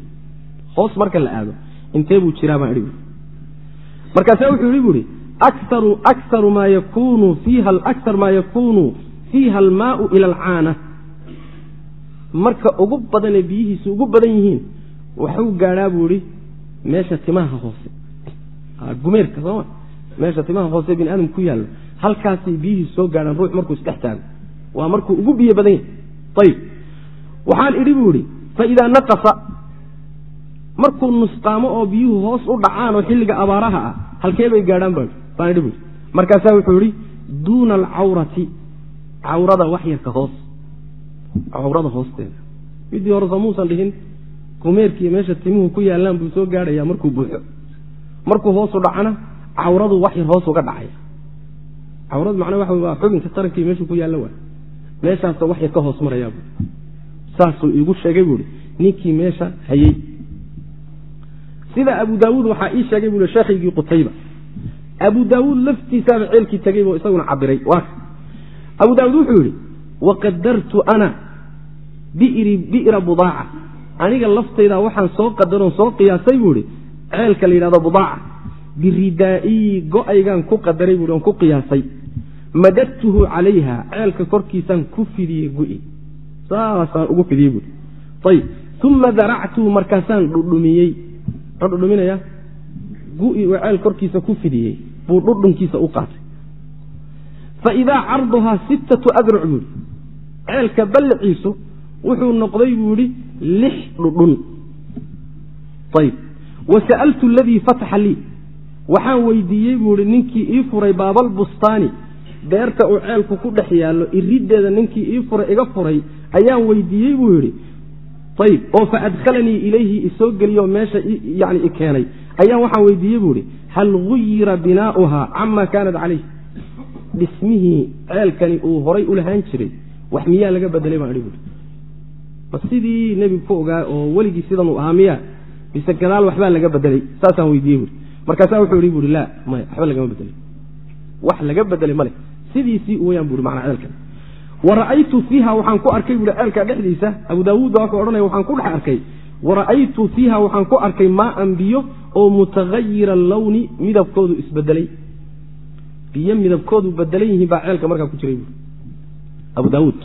Hoos marka la aado intee buu jiraa? baan idhi markaasa wuxuu akaru akaru maa yakunu fiiha almaau ila alcaana. Marka ugu badanee biyihiisu ugu badan yihiin waxuu gaadhaa buu idhi meesha timaha hoose. Gumeerka sooma meesha timaha hoose bini aadam ku yaallo halkaasay biyihii soo gaadhaan ruux markuu isdhex taago waa markuu ugu biyo badan yahay. Ayib waxaan idhi buu idhi faidaa naqasa markuu nusqaamo oo biyuhu hoos u dhacaan oo xilliga abaaraha ah halkee bay gaadhaan idhi buui markaasaa wuxuu idhi duuna alcawrati cawrada wax yarka hoos cawrada hoosteeda. Midii hore soo muusan dhihin gumeerkiiyo meesha timuhu ku yaallaan buu soo gaadhayaa markuu buuxo. Markuu hoosu dhacana cawradu wax yar hoos uga dhacaya. Cawradu macnaa waxa waa xubinka tarankii meeshuu ku yaalla waay meeshaasoo wax yar ka hoos marayaa bui saasuu iigu sheegay buuhi ninkii meesha hayey sida abu daawuud waxaa ii sheegay bui sheekhaygii qutayba. Abu daawuud laftiisaaba ceelkii tegey boo isaguna cabiray abu daawuud wuxuu yidhi waqadartu ana bi'ra budaaca. Aniga laftayda waxaan soo qadaroon soo qiyaasay buu ihi ceelka la yidhahdo budaaca. Biridaa'iyi go'aygaan ku qadaray buui oon ku qiyaasay. Madadtuhu calayha ceelka korkiisaan ku fidiyey gu-i. Saasaan ugu fidiyey buui ayib uma daractuhu markaasaan dhudhumiyey ma dhudhuminaya gu-i uu ceel korkiisa ku fidiyey buu dhudhunkiisa u qaatay. Faidaa carduhaa sittatu adruc buuhi ceelka balliciisu wuxuu noqday buu idhi lix dhudhun. Ayb wa sa'altu aladii fataxa lii. Waxaan weydiiyey buu ihi ninkii ii furay baabalbustaani beerta uu ceelku ku dhex yaallo iriddeeda ninkii ii furay iga furay ayaan weydiiyey buu yidhi ayb oo fa adkhalanii ilayhi isoo geliyo meesha yani i ayaan waxaan weydiiyey buu ihi hal guyira binaa'uhaa cama kaanat calayh? Dhismihii ceelkani uu horay u lahaan jiray. Wax miyaa laga bedelay baan idhi buui ma sidii nebigu ku ogaa oo weligii sidanuu ahaa miya mise gadaal waxbaa laga bedelay? Saasaan weydiiyey buui markaasaa wuxuu ihi buui laa maya waxba lagama bedelay. Wax laga bedelay male sidiisii weyaan buui macnaa ceelkan wa ra'aytu fiiha waxaan ku arkay buui ceelka dhexdiisa abu daawuud baa wuxuu odhanaya waxaan ku dhex arkay. Wa ra'aytu fiiha waxaan ku arkay maaan biyo oo mutahayira allawni midabkoodu isbedelay. Biyo midabkoodu bedelan yihiin baa ceelka markaa ku jiray buui abu daawuud.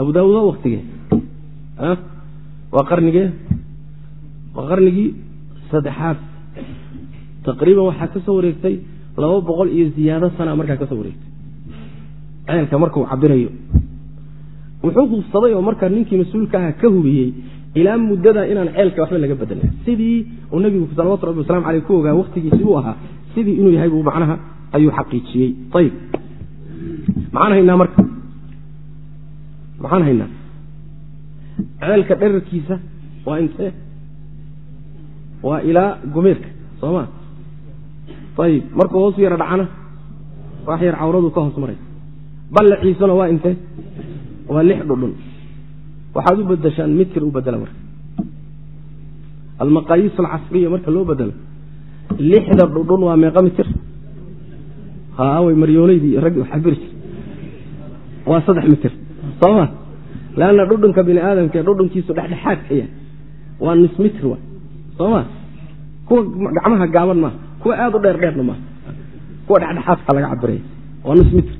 Abu daawuud waa waktigee waa qarnigee? Waa qarnigii saddexaad. Taqriiban waxaa ka soo wareegtay laba boqol iyo ziyaado sana markaa ka soo wareegtay ceelka markuu cabirayo wuxuu hubsaday oo markaa ninkii mas'uulka aha ka hubiyey ilaa muddada inaan ceelka waxba laga bedelin. Sidii uu nebigu salawatu rabbi waslamu aleyh ku ogaa waktigiisi uu ahaa sidii inuu yahay buu macnaha ayuu xaqiijiyey. Ayib maxaan haynaa marka. Maxaan haynaa ceelka dherarkiisa waa intee? Waa ilaa gumeerka soo ma? Ayib markuu hoosu yara dhacana wax yar cawradu ka hoos maray ballaciisuna waa intee? Waa lix dhudhun. Waxaad u bedeshaan mitir u bedela marka. Almaqaayiis alcasriya marka loo bedelo lixda dhudhun waa meeqa mitir haaway maryooleydii raggi waxabiri jir. Waa saddex mitir sooma leanna dhudhunka bini aadamkae dhudhunkiisu dhexdhexaadka yahay. Waa nis mitir wa sooma kuwa gacmaha gaaban maaha kuwa aada u dheer dheerna maaha kuwa dhexdhexaadka laga cabiraya waa nis mitir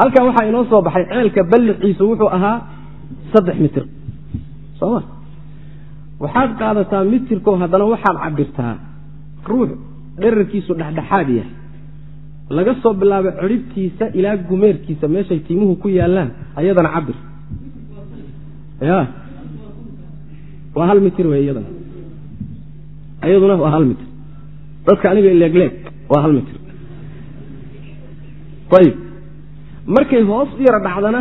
halkan waxaa inoo soo baxay ceelka balliciisu wuxuu ahaa saddex mitir. Sooma waxaad qaadataa mitirko haddana waxaad cabirtaa ruux dherarkiisu dhexdhexaad yahay. Laga soo bilaabo ciribtiisa ilaa gumeerkiisa meeshay tiimuhu ku yaallaan ayadana cabir ya. Waa hal mitir wey iyadana. Iyaduna waa hal mitir. Dadka aniga leegleeg waa hal mitir. Ayib markay hoos u yara dhacdana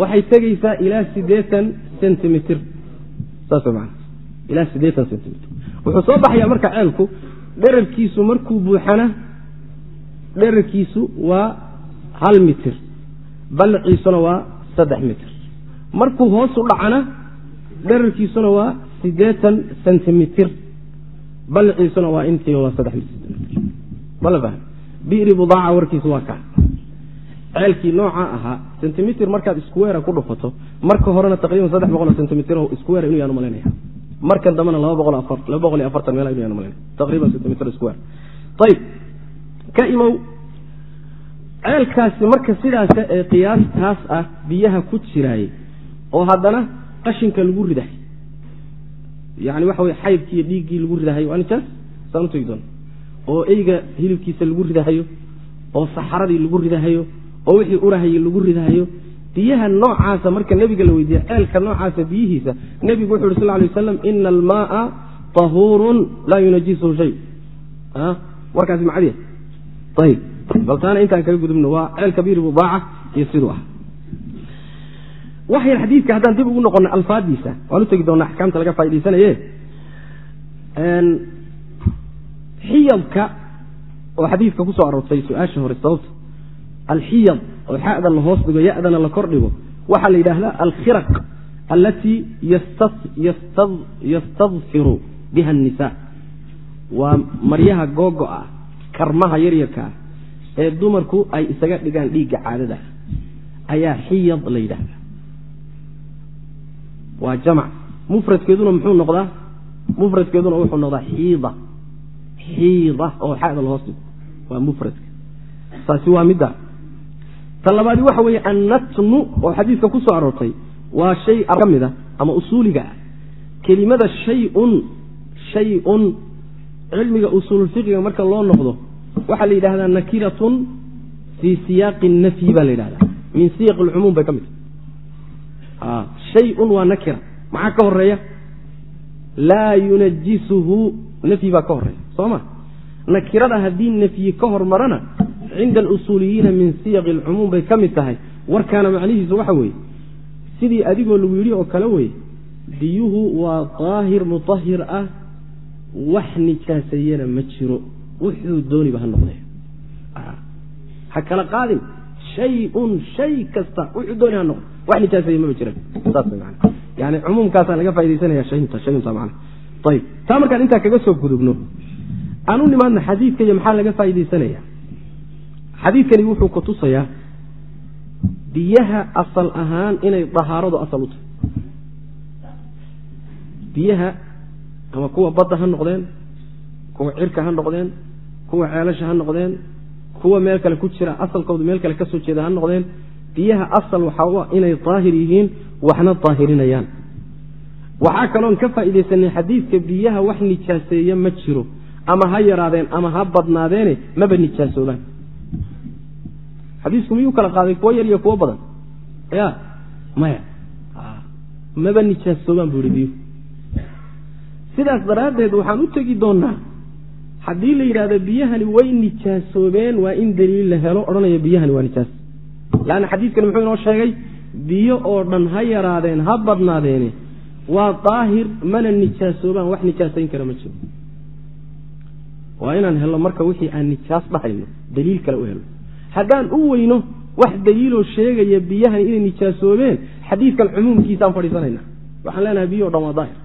waxay tegaysaa ilaa siddeetan centimitr ilaa siddeetan centimitr wuxuu soo baxayaa marka ceelku dherarkiisu markuu buuxana dherarkiisu waa hal mitir ballaciisuna waa saddex mitir. Markuu hoos u dhacana dherarkiisuna waa siddeetan centimitr ballaciisuna waa intii waa saddex faham bi'ri budaaca warkiisu waa kaa ceelkii noocaa ahaa centimitr markaad iskuweera ku dhufato marka horena taqriiban saddex boqol oo centimitr iskuweera inuu yaan malaynaya markan dambena laba boqol afar laba boqol iyo afartan meel aynu mal taqriban sita mitr square ayib ka imow ceelkaasi marka sidaas ee qiyaastaas ah biyaha ku jiraayey oo haddana qashinka lagu ridahay yani waxa wey xaydkii iyo dhiiggii lagu ridahayo waa nijaas saan utegi doona oo eyga hilibkiisa lagu ridahayo oo saxaradii lagu ridahayo oo wixii urahayey lagu ridahayo biyaha noocaasa marka nebiga la weydiiye ceelka noocaasa biyihiisa nebigu wuxu yhi sal lay waslam ina almaaa tahuurun laa yunajisuhu shay. Warkaasi macadiya ayib bal taana intaan kaga gudubno waa ceelka biiri budaaca iyo siduu ah waxyar xadiidka haddaan dib ugu noqono alfaadiisa waan u tegi axkaamta laga faa'idaysanaye xiyadka oo xadiidka ku aroortay su'aasha hore sababta alxiyad oo xada la hoos dhigo yadana la kor dhigo waxaa la yidhaahdaa alkhiraq allatii yastadfiru biha annisa waa maryaha googo-a karmaha yaryarka ah ee dumarku ay isaga dhigaan dhiigga caadada ayaa xiyad la yidhaahdaa. Waa jamc mufradkeeduna muxuu noqdaa? Mufradkeeduna wuxuu noqdaa xiida. Xiida oo xada la hoos dhigo. Waa mufradka. Taasi waa midda ta labaadi waxa weeye annatnu oo xadiidka ku soo aroortay waa shay ka mid a ama usuuliga ah. Kelimada shayun shay-un cilmiga usuululfiqiga marka loo noqdo waxaa la yidhahdaa nakiratun fii siyaaqi nafyi baa la yidhahdaa min siyaq alcumuum bay ka mid tahay. Shayun waa nakira. Maxaa ka horreeya laa yunajisuhu nafyi baa ka horreeya soo ma? Nakirada haddii nafyi ka hormarana cinda alusuuliyiina min siyaqi alcumuum bay ka mid tahay warkaana macnihiisu waxa weeye sidii adigoo lagu yidhi oo kale weye biyuhu waa daahir mutahir ah wax nijaaseeyana ma jiro. Wuxuu dooniba ha noqdee ha kala qaadin. Shay-un shay kasta wuxuu dooni ha noqdo wax nijaaseeye maba jiran yani cumuumkaasaa laga faa'idaysanaya shayunta shayunta man ayib taa markaan intaa kaga soo gudubno aan u nimaadna xadiidka iyo maxaa laga faa'idaysanaya xadiidkani wuxuu ku tusayaa biyaha asal ahaan inay dahaaradu asal u tahay. Biyaha ama kuwa badda ha noqdeen kuwa cirka ha noqdeen kuwa ceelasha ha noqdeen kuwa meel kale ku jira asalkoodu meel kale ka soo jeeda ha noqdeen biyaha asal waxaa inay daahir yihiin waxna daahirinayaan. Waxaa kaloon ka faa'iidaysanay xadiidka biyaha wax nijaaseeye ma jiro ama ha yaraadeen ama ha badnaadeene maba nijaasoobaan xadiisku miyuu kala qaaday? Kuwo yar iyo kuwo badan. Ya maya. Maba nijaasoobaan buu ihi biyuhu sidaas daraaddeed waxaan u tegi doonnaa haddii la yidhahdo biyahani way nijaasoobeen waa in daliil la helo odhanaya biyahani waa nijaas. Laanna xadiiskani muxuu inoo sheegay biyo oo dhan ha yaraadeen ha badnaadeene waa daahir mana nijaasoobaan wax nijaasayn kara ma jiro. Waa inaan helno marka wixii aan nijaas dhahayno daliil kale u helno haddaan u weyno wax daliiloo sheegaya biyahan inay nijaasoobeen xadiidkan cumuumkiisaan fadhiisanayna waxaan leenahay biyo o dhan waa daahir.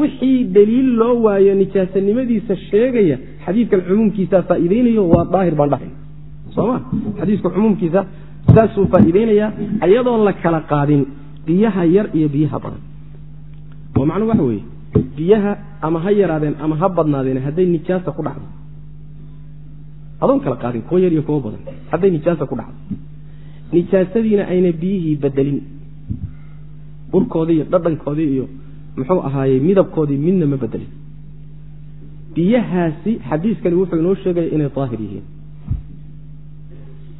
Wixii daliil loo waayo nijaasanimadiisa sheegaya xadiidkan cumuumkiisaa faa'iideynayo waa daahir baan dhahayna sooma xadiiska cumuumkiisa saasuu faa'iideynayaa iyadoon la kala qaadin biyaha yar iyo biyaha badan. Oo macnuu waxa weeye biyaha ama ha yaraadeen ama ha badnaadeen hadday nijaasa ku dhacdo adoon kala qaadin kuwa yar iyo kuwo badan. Hadday nijaasa ku dhacdo. Nijaasadiina ayna biyihii bedelin burkoodii iyo dhadhankoodii iyo muxuu ahaayey midabkoodii midna ma bedelin biyahaasi xadiiskani wuxuu inoo sheegaya inay daahir yihiin.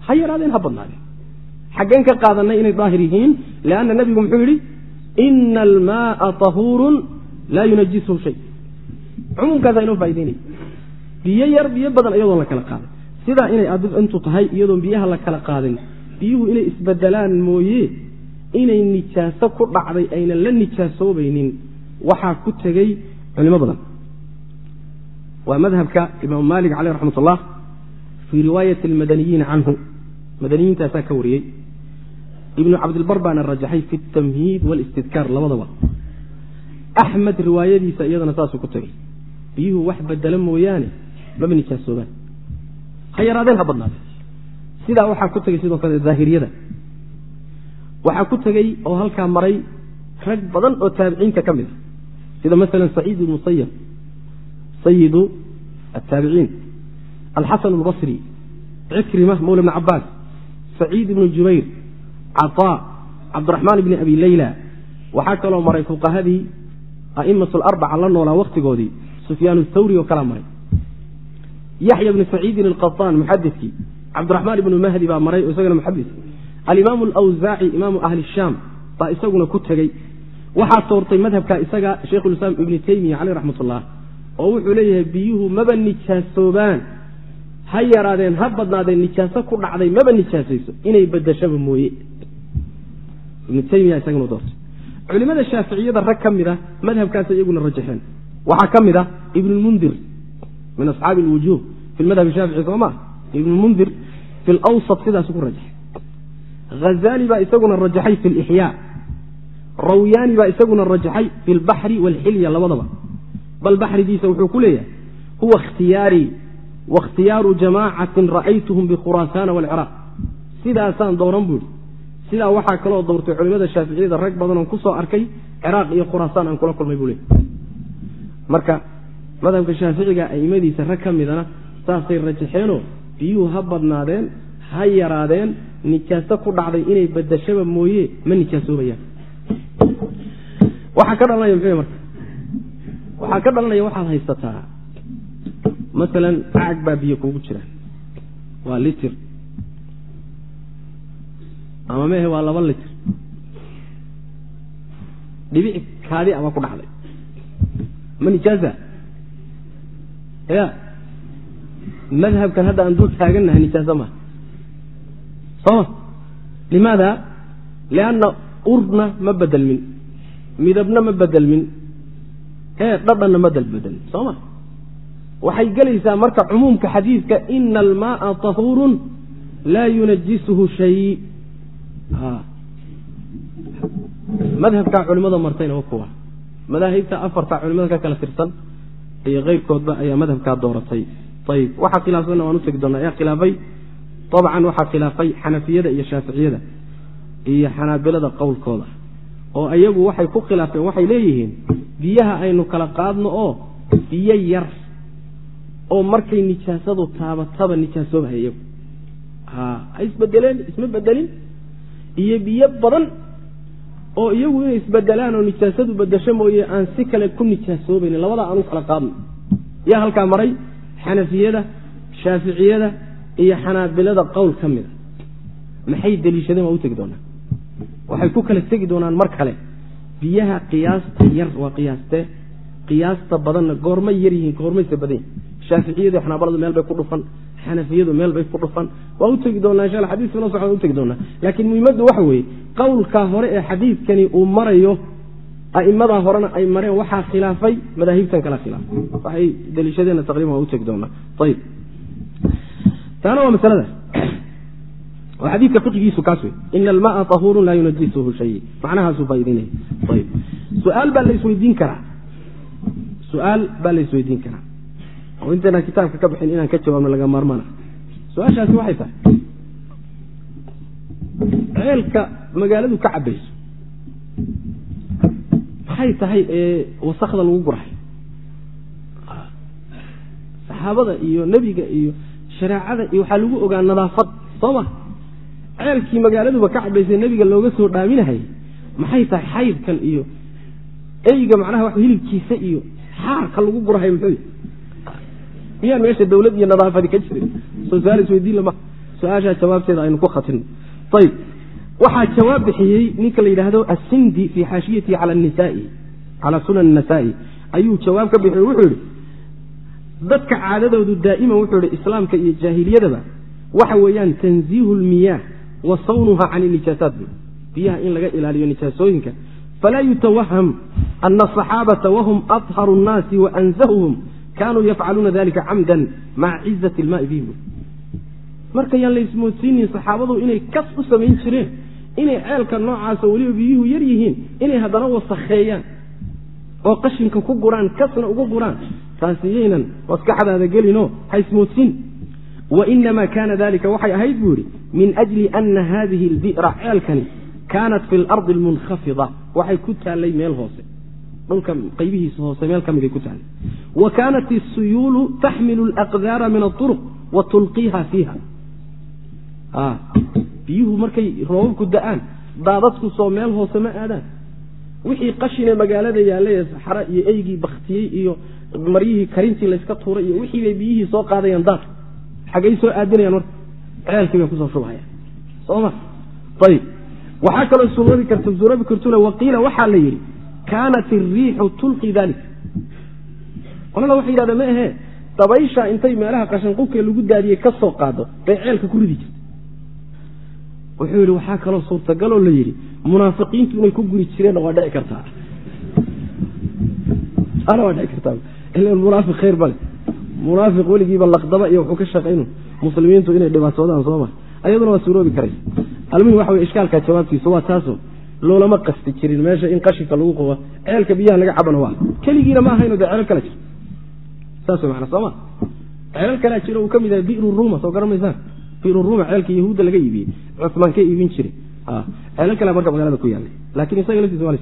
Ha yaraadeen ha badnaadeen. Xaggeen ka qaadanay inay daahir yihiin leanna nebigu muxuu yidhi ina almaaa tahuurun laa yunajisuhu shay. Cumuumkaasaa inoo faa'ideynaya biyo yar biyo badan iyadoon la kala qaadin sidaa inay intu tahay iyadoon biyaha la kala qaadin biyuhu inay isbedelaan mooye inay nijaaso ku dhacday aynan la nijaasoobaynin waxaa ku tegey culimo badan. Waa madhabka imaam maalik caleyh raxmat ullah fii riwaayati almadaniyiina canhu. Madaniyiintaasaa ka wariyey. Ibnu cabdilbar baana rajaxay fi tamhiid waalistidkaar labadaba axmed riwaayadiisa iyadana saasuu ku tegey biyuhu wax bedelo mooyaane maba nijaasoobaan ha yaraadeen ha badnaadeen sidaa waxaa ku tegey sidoo kale daahiriyada waxaa ku tegey oo halkaa maray rag badan oo taabiciinta ka mid a sida maala saciid musayab sayidu ataabiciin alxasan albasri cikrima mawla bni cabaas saciid ibnu jubayr caطaa cabdiraxmaan ibni abi leyla waxaa kaloo maray fuqahadii a'imat larbaca la noolaa wakhtigoodii sufyaan thawri oo kalaa maray yaxya bni saciidin alqaطaan muxadidkii cabdiraxmaan ibnu mahdi baa maray oo isagana muxadis alimaamu alawsaaci imaamu ahli shaam baa isaguna ku tegey. Waxaa toortay madhabka isaga sheikhulislaam ibni teymiya caleyh raxmat ullah oo wuxuu leeyahay biyuhu maba nijaasoobaan ha yaraadeen ha badnaadeen nijaaso ku dhacday maba nijaasayso. Inay badashaba mooye. Culimada shaaficiyada rag ka mid a madhabkaas iyaguna rajaxeen waxaa ka mid a ibnulmundir min asxaabi alwujuh fi madhab shaafici soo maa ibnulmundir fi lawsat sidaasu ku rajaxay. Hazali baa isaguna rajaxay fi lixyaa rawyaani baa isaguna rajaxay fi lbaxri walxilya labadaba. Bal baxrigiisa wuxuu ku leeyahay huwa ikhtiyaarii wakhtiyaaru jamaacatin ra'aytuhum bikhuraasaana walciraaq sidaasaan dooran buu ihi sidaa waxaa kaloo doortay culimada shaaficiyada rag badan oon ku soo arkay ciraaq iyo khuraasaan aan kula kulmay buu leey marka madhabka shaaficiga aimadiisa rag ka midana saasay rajaxeenoo biyuhu ha badnaadeen ha yaraadeen nijaaso ku dhacday inay badashaba mooye ma nijaasoobayaan waxaa ka dhalanaya muxuu marka? Waxaa ka dhalanaya waxaad haysataa masalan caag baa biyo kuugu jira. Waa litir. Ama mehe waa laba litir. Dhibic kaadi ama ku dhacday. Ma nijaasa ya madhabkan hadda aan dul taagannahay nijaasa maha sooma limaada? Lianna urna ma bedelmin. Midabna ma bedelmin. Ee dhadhanna ma dalbedelmin soo ma. Waxay gelaysaa marka cumuumka xadiidka ina almaaa tahuurun laa yunajisuhu shay madhabkaa culimada martayna wa kuwa. Madaahibta afarta culimada ka kala tirsan iyo keyrkoodba ayaa madhabkaa dooratay. Ayib waxaa khilaafsanna waan utegi doonaa ayaa khilaafay? Dabcan waxaa khilaafay xanafiyada iyo shaaficiyada iyo xanaabilada qowlkooda. Oo iyagu waxay ku khilaafeen waxay leeyihiin biyaha aynu kala qaadno oo biyo yar oo markay nijaasadu taabataba nijaasoobhay iyagu. Ha isbedeleen isma bedelin iyo biyo badan oo iyagu inay isbedelaan oo nijaasadu bedasho mooye aan si kale ku nijaasoobaynin labadaa aan u kala qaadno. Yaa halkaa maray? Xanafiyada shaaficiyada iyo xanaabilada qowl ka mida maxay deliishadeen waa u tegi doonaa waxay ku kala tegi doonaan mar kale. Biyaha qiyaasta yar waa qiyaastee qiyaasta badanna goormay yar yihiin goormayse badan yihiin shaaficiyadu xanaabaladu meel bay ku dhufan xanafiyadu meel bay ku dhufan. Waa u tegi doonaa insha alla xadiiska noo socda utegi doonaa. Laakiin muhimaddu waxa weeye qowlkaa hore ee xadiidkani uu marayo a'imadaa horena ay mareen waxaa khilaafay madaahibtan kala khilaafay. Waxay daliishadeenna taqriban waa u doonaa. Ayib taana waa masalada. Oo xadiidka fiqigiisu kaas wey ina almaaa tahuurun laa yunajisuhu shay. Macnahaasuu faaidinaya ayib su'aal baa la isweydiin karaa. Su'aal baa la karaa oo intaynaan kitaabka ka bixin inaan ka jawaabno laga maarmaana. Su'aashaasi waxay tahay ceelka magaaladu ka cabayso maxay tahay ee wasakda lagu gurahay saxaabada iyo nebiga iyo shareecada iyo waxaa lagu ogaa nadaafad soo ma? Ceelkii magaaladuba ka cabaysay nebiga looga soo dhaaminahay maxay tahay xaydkan iyo eyga macnaha wax hilibkiisa iyo xaarka lagu gurahay muxuu miyaan meesha dawlad iyo nadaafadi ka jirin? Soo su'aal isweydiin lama. Su'aashaa jawaabteeda aynu ku khatinno ayib waxaa jawaab bixiyey ninka la yidhaahdo asindi fii xaashiyatihi cala nisaai calaa sunan nasaa-i ayuu jawaab ka bixiy wuxuu yihi dadka caadadoodu daa'iman wuxuu yihi islaamka iyo jaahiliyadaba waxa weeyaan tanziihu lmiyaah wa sawnuha can nijaasaat. Bu biyaha in laga ilaaliyo nijaasooyinka. Falaa yutawaham ana asaxaabata wahum adharu nnaasi waanzahuhum kaanuu yafcaluuna dalika camdan maca cizati ilmaai bihim marka yaan la ismoodsiinin saxaabadu inay kas u samayn jireen inay ceelka noocaasa weliba biyuhu yar yihiin inay haddana wasakheeyaan oo qashinka ku guraan kasna ugu guraan taasi yaynan maskaxdaada gelinoo ha ismoodsin wainamaa kaana dalika waxay ahayd buu yidhi min ajli ana hadihi albi'ra ceelkani kaanat fi lardi almunkhafida waxay ku taallay meel hoose dhulka qaybihiisa hoose meel ka miday ku taallay wa kaanat isuyuulu taxmilu alaqdaara min aطuruq wa tulqiiha fiiha. Biyuhu markay roobabku da'aan daadadku soo meel hoose ma aadaan. Wixii qashine magaalada yaallay saxra iyo eygii baktiyey iyo maryihii karintii layska tuuray iyo wixii bay biyihii soo qaadayaan daadka xaggay soo aadinayaan marka ceelkii bay ku soo shubhayaan soma ayib waxaa kaloo suroobi karta suroobi kartuna waqiila waxaa la yidhi kaanat iriixu tulqi dalik qolada waxay yidhahda ma ahee dabaysha intay meelaha qashanqubkee lagu daadiyey ka soo qaado bay ceelka ku ridi jirta wuxuu yidhi waxaa kaloo suurtagaloo la yidhi munaafiqiintu inay ku guri jireen waa dhici kartaa ana waa dhici kartaa ila munaafiq khayr male munaafiq weligiiba laqdaba iyo wuxuu ka shaqaynu muslimiintu inay dhibaatoodaan sooma ayaduna waa suuroobi karaysa almuhim waxa wey ishkaalka jawaabtiisu waa taaso loolama qasti jirin. Meesha in qashinka lagu qoba ceelka biyaha laga caban waa keligiina ma ahayno de ceelal kale jir saas maan sooma ceelal kalea jir uu ka mid yahay biru ruuma soo garamaysaan biru ruuma ceelka yahuudda laga iibiyey. Cumaan ka iibin jire ah, ceelal kale marka magaalada ku yaallay. Laakin isaga laftiisa waa la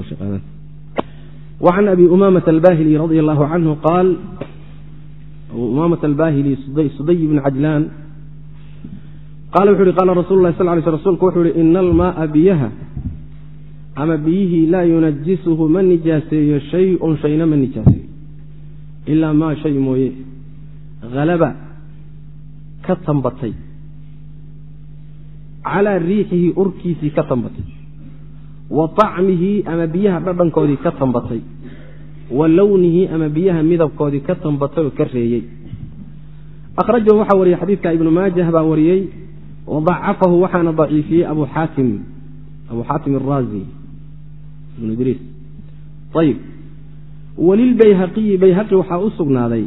isticmaali wacan abi umamata albahili radi allahu canhu qaal umamata albahili suday bn cajlaan qaala wuxu uhi qaala rasul sal ly sl rsulku wuxuu ihi ina almaaa biyaha. Ama biyihii laa yunajisuhu ma nijaaseeyo shay-un shayna ma nijaaseeyo. Ilaa maa shay mooye. Halaba ka tambatay. Calaa riixihi urkiisii ka tambatay. Wa طacmihi ama biyaha dhadhankoodii ka tambatay. Wa lownihi ama biyaha midabkoodii ka tambatay oo ka reeyey akhrajahu waxaa wariyey xadiidka ibnu maajah baa wariyey wadacafahu waxaana daciifiyey abu xaatim abu xaatim araazi ibnu idriis ayib walilbayhaqiyi bayhaqi waxaa u sugnaaday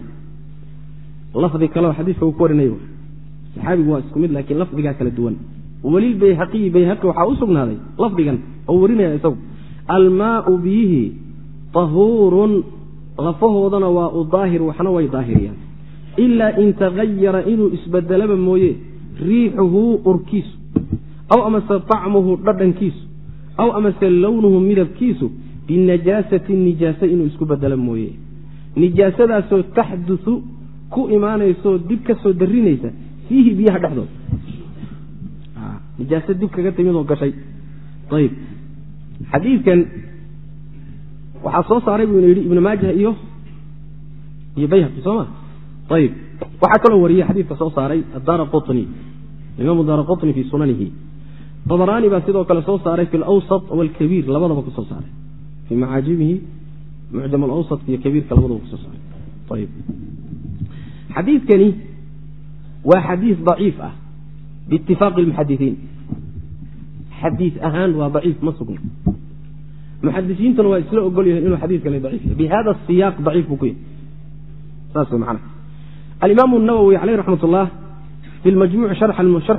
lafdi kaleo xadiidka uu ku warinay saxaabigu waa isku mid laakiin lafdigaa kala duwan walilbayhaqiyi bayhaqi waxaa u sugnaaday lafdigan oo warinaya isagu almaau biyihii tahuurun lafahoodana waa u daahir waxna way daahiriyaan ilaa in tagayara inuu isbedelaba mooye riixuhu urkiisu aw amase طacmuhu dhadhankiisu aw amase lownuhu midabkiisu binajaasati nijaase inuu isku bedelo mooye. Nijaasadaasoo taxdusu ku imaanaysoo dib ka soo darinaysa fiihi biyaha dhexdooda. Nijaase dib kaga timidoo gashay. Ayb xadiidkan waxaa soo saaray buu yidhi ibnu maajah iyo iyo bayhaqi soo ma? Ayib waxaa kaloo wariyey xadiidka soo saaray addaara qutni imaamu daara qutni fii sunanihi. Dabaraani baa sidoo kale soo saaray fi alawsat waalkabiir labadaba ku soo saaray. Fii macaajibihi mucjam alawsat iyo kabiirka labadaba ku soo saaray. Ayib xadiidkani waa xadiis daciif ah biitifaaqi lmuxadisiin xadiis ahaan waa daciif ma sugna. Muxadisiintuna waa isla ogol yahin inuu xadiiskani daciif yahay. Bihada siyaaq daciif buu ku yahay. Saas wey macana alimaamu nawowi caleyh raxmat ullah fi lmajmuuc sharx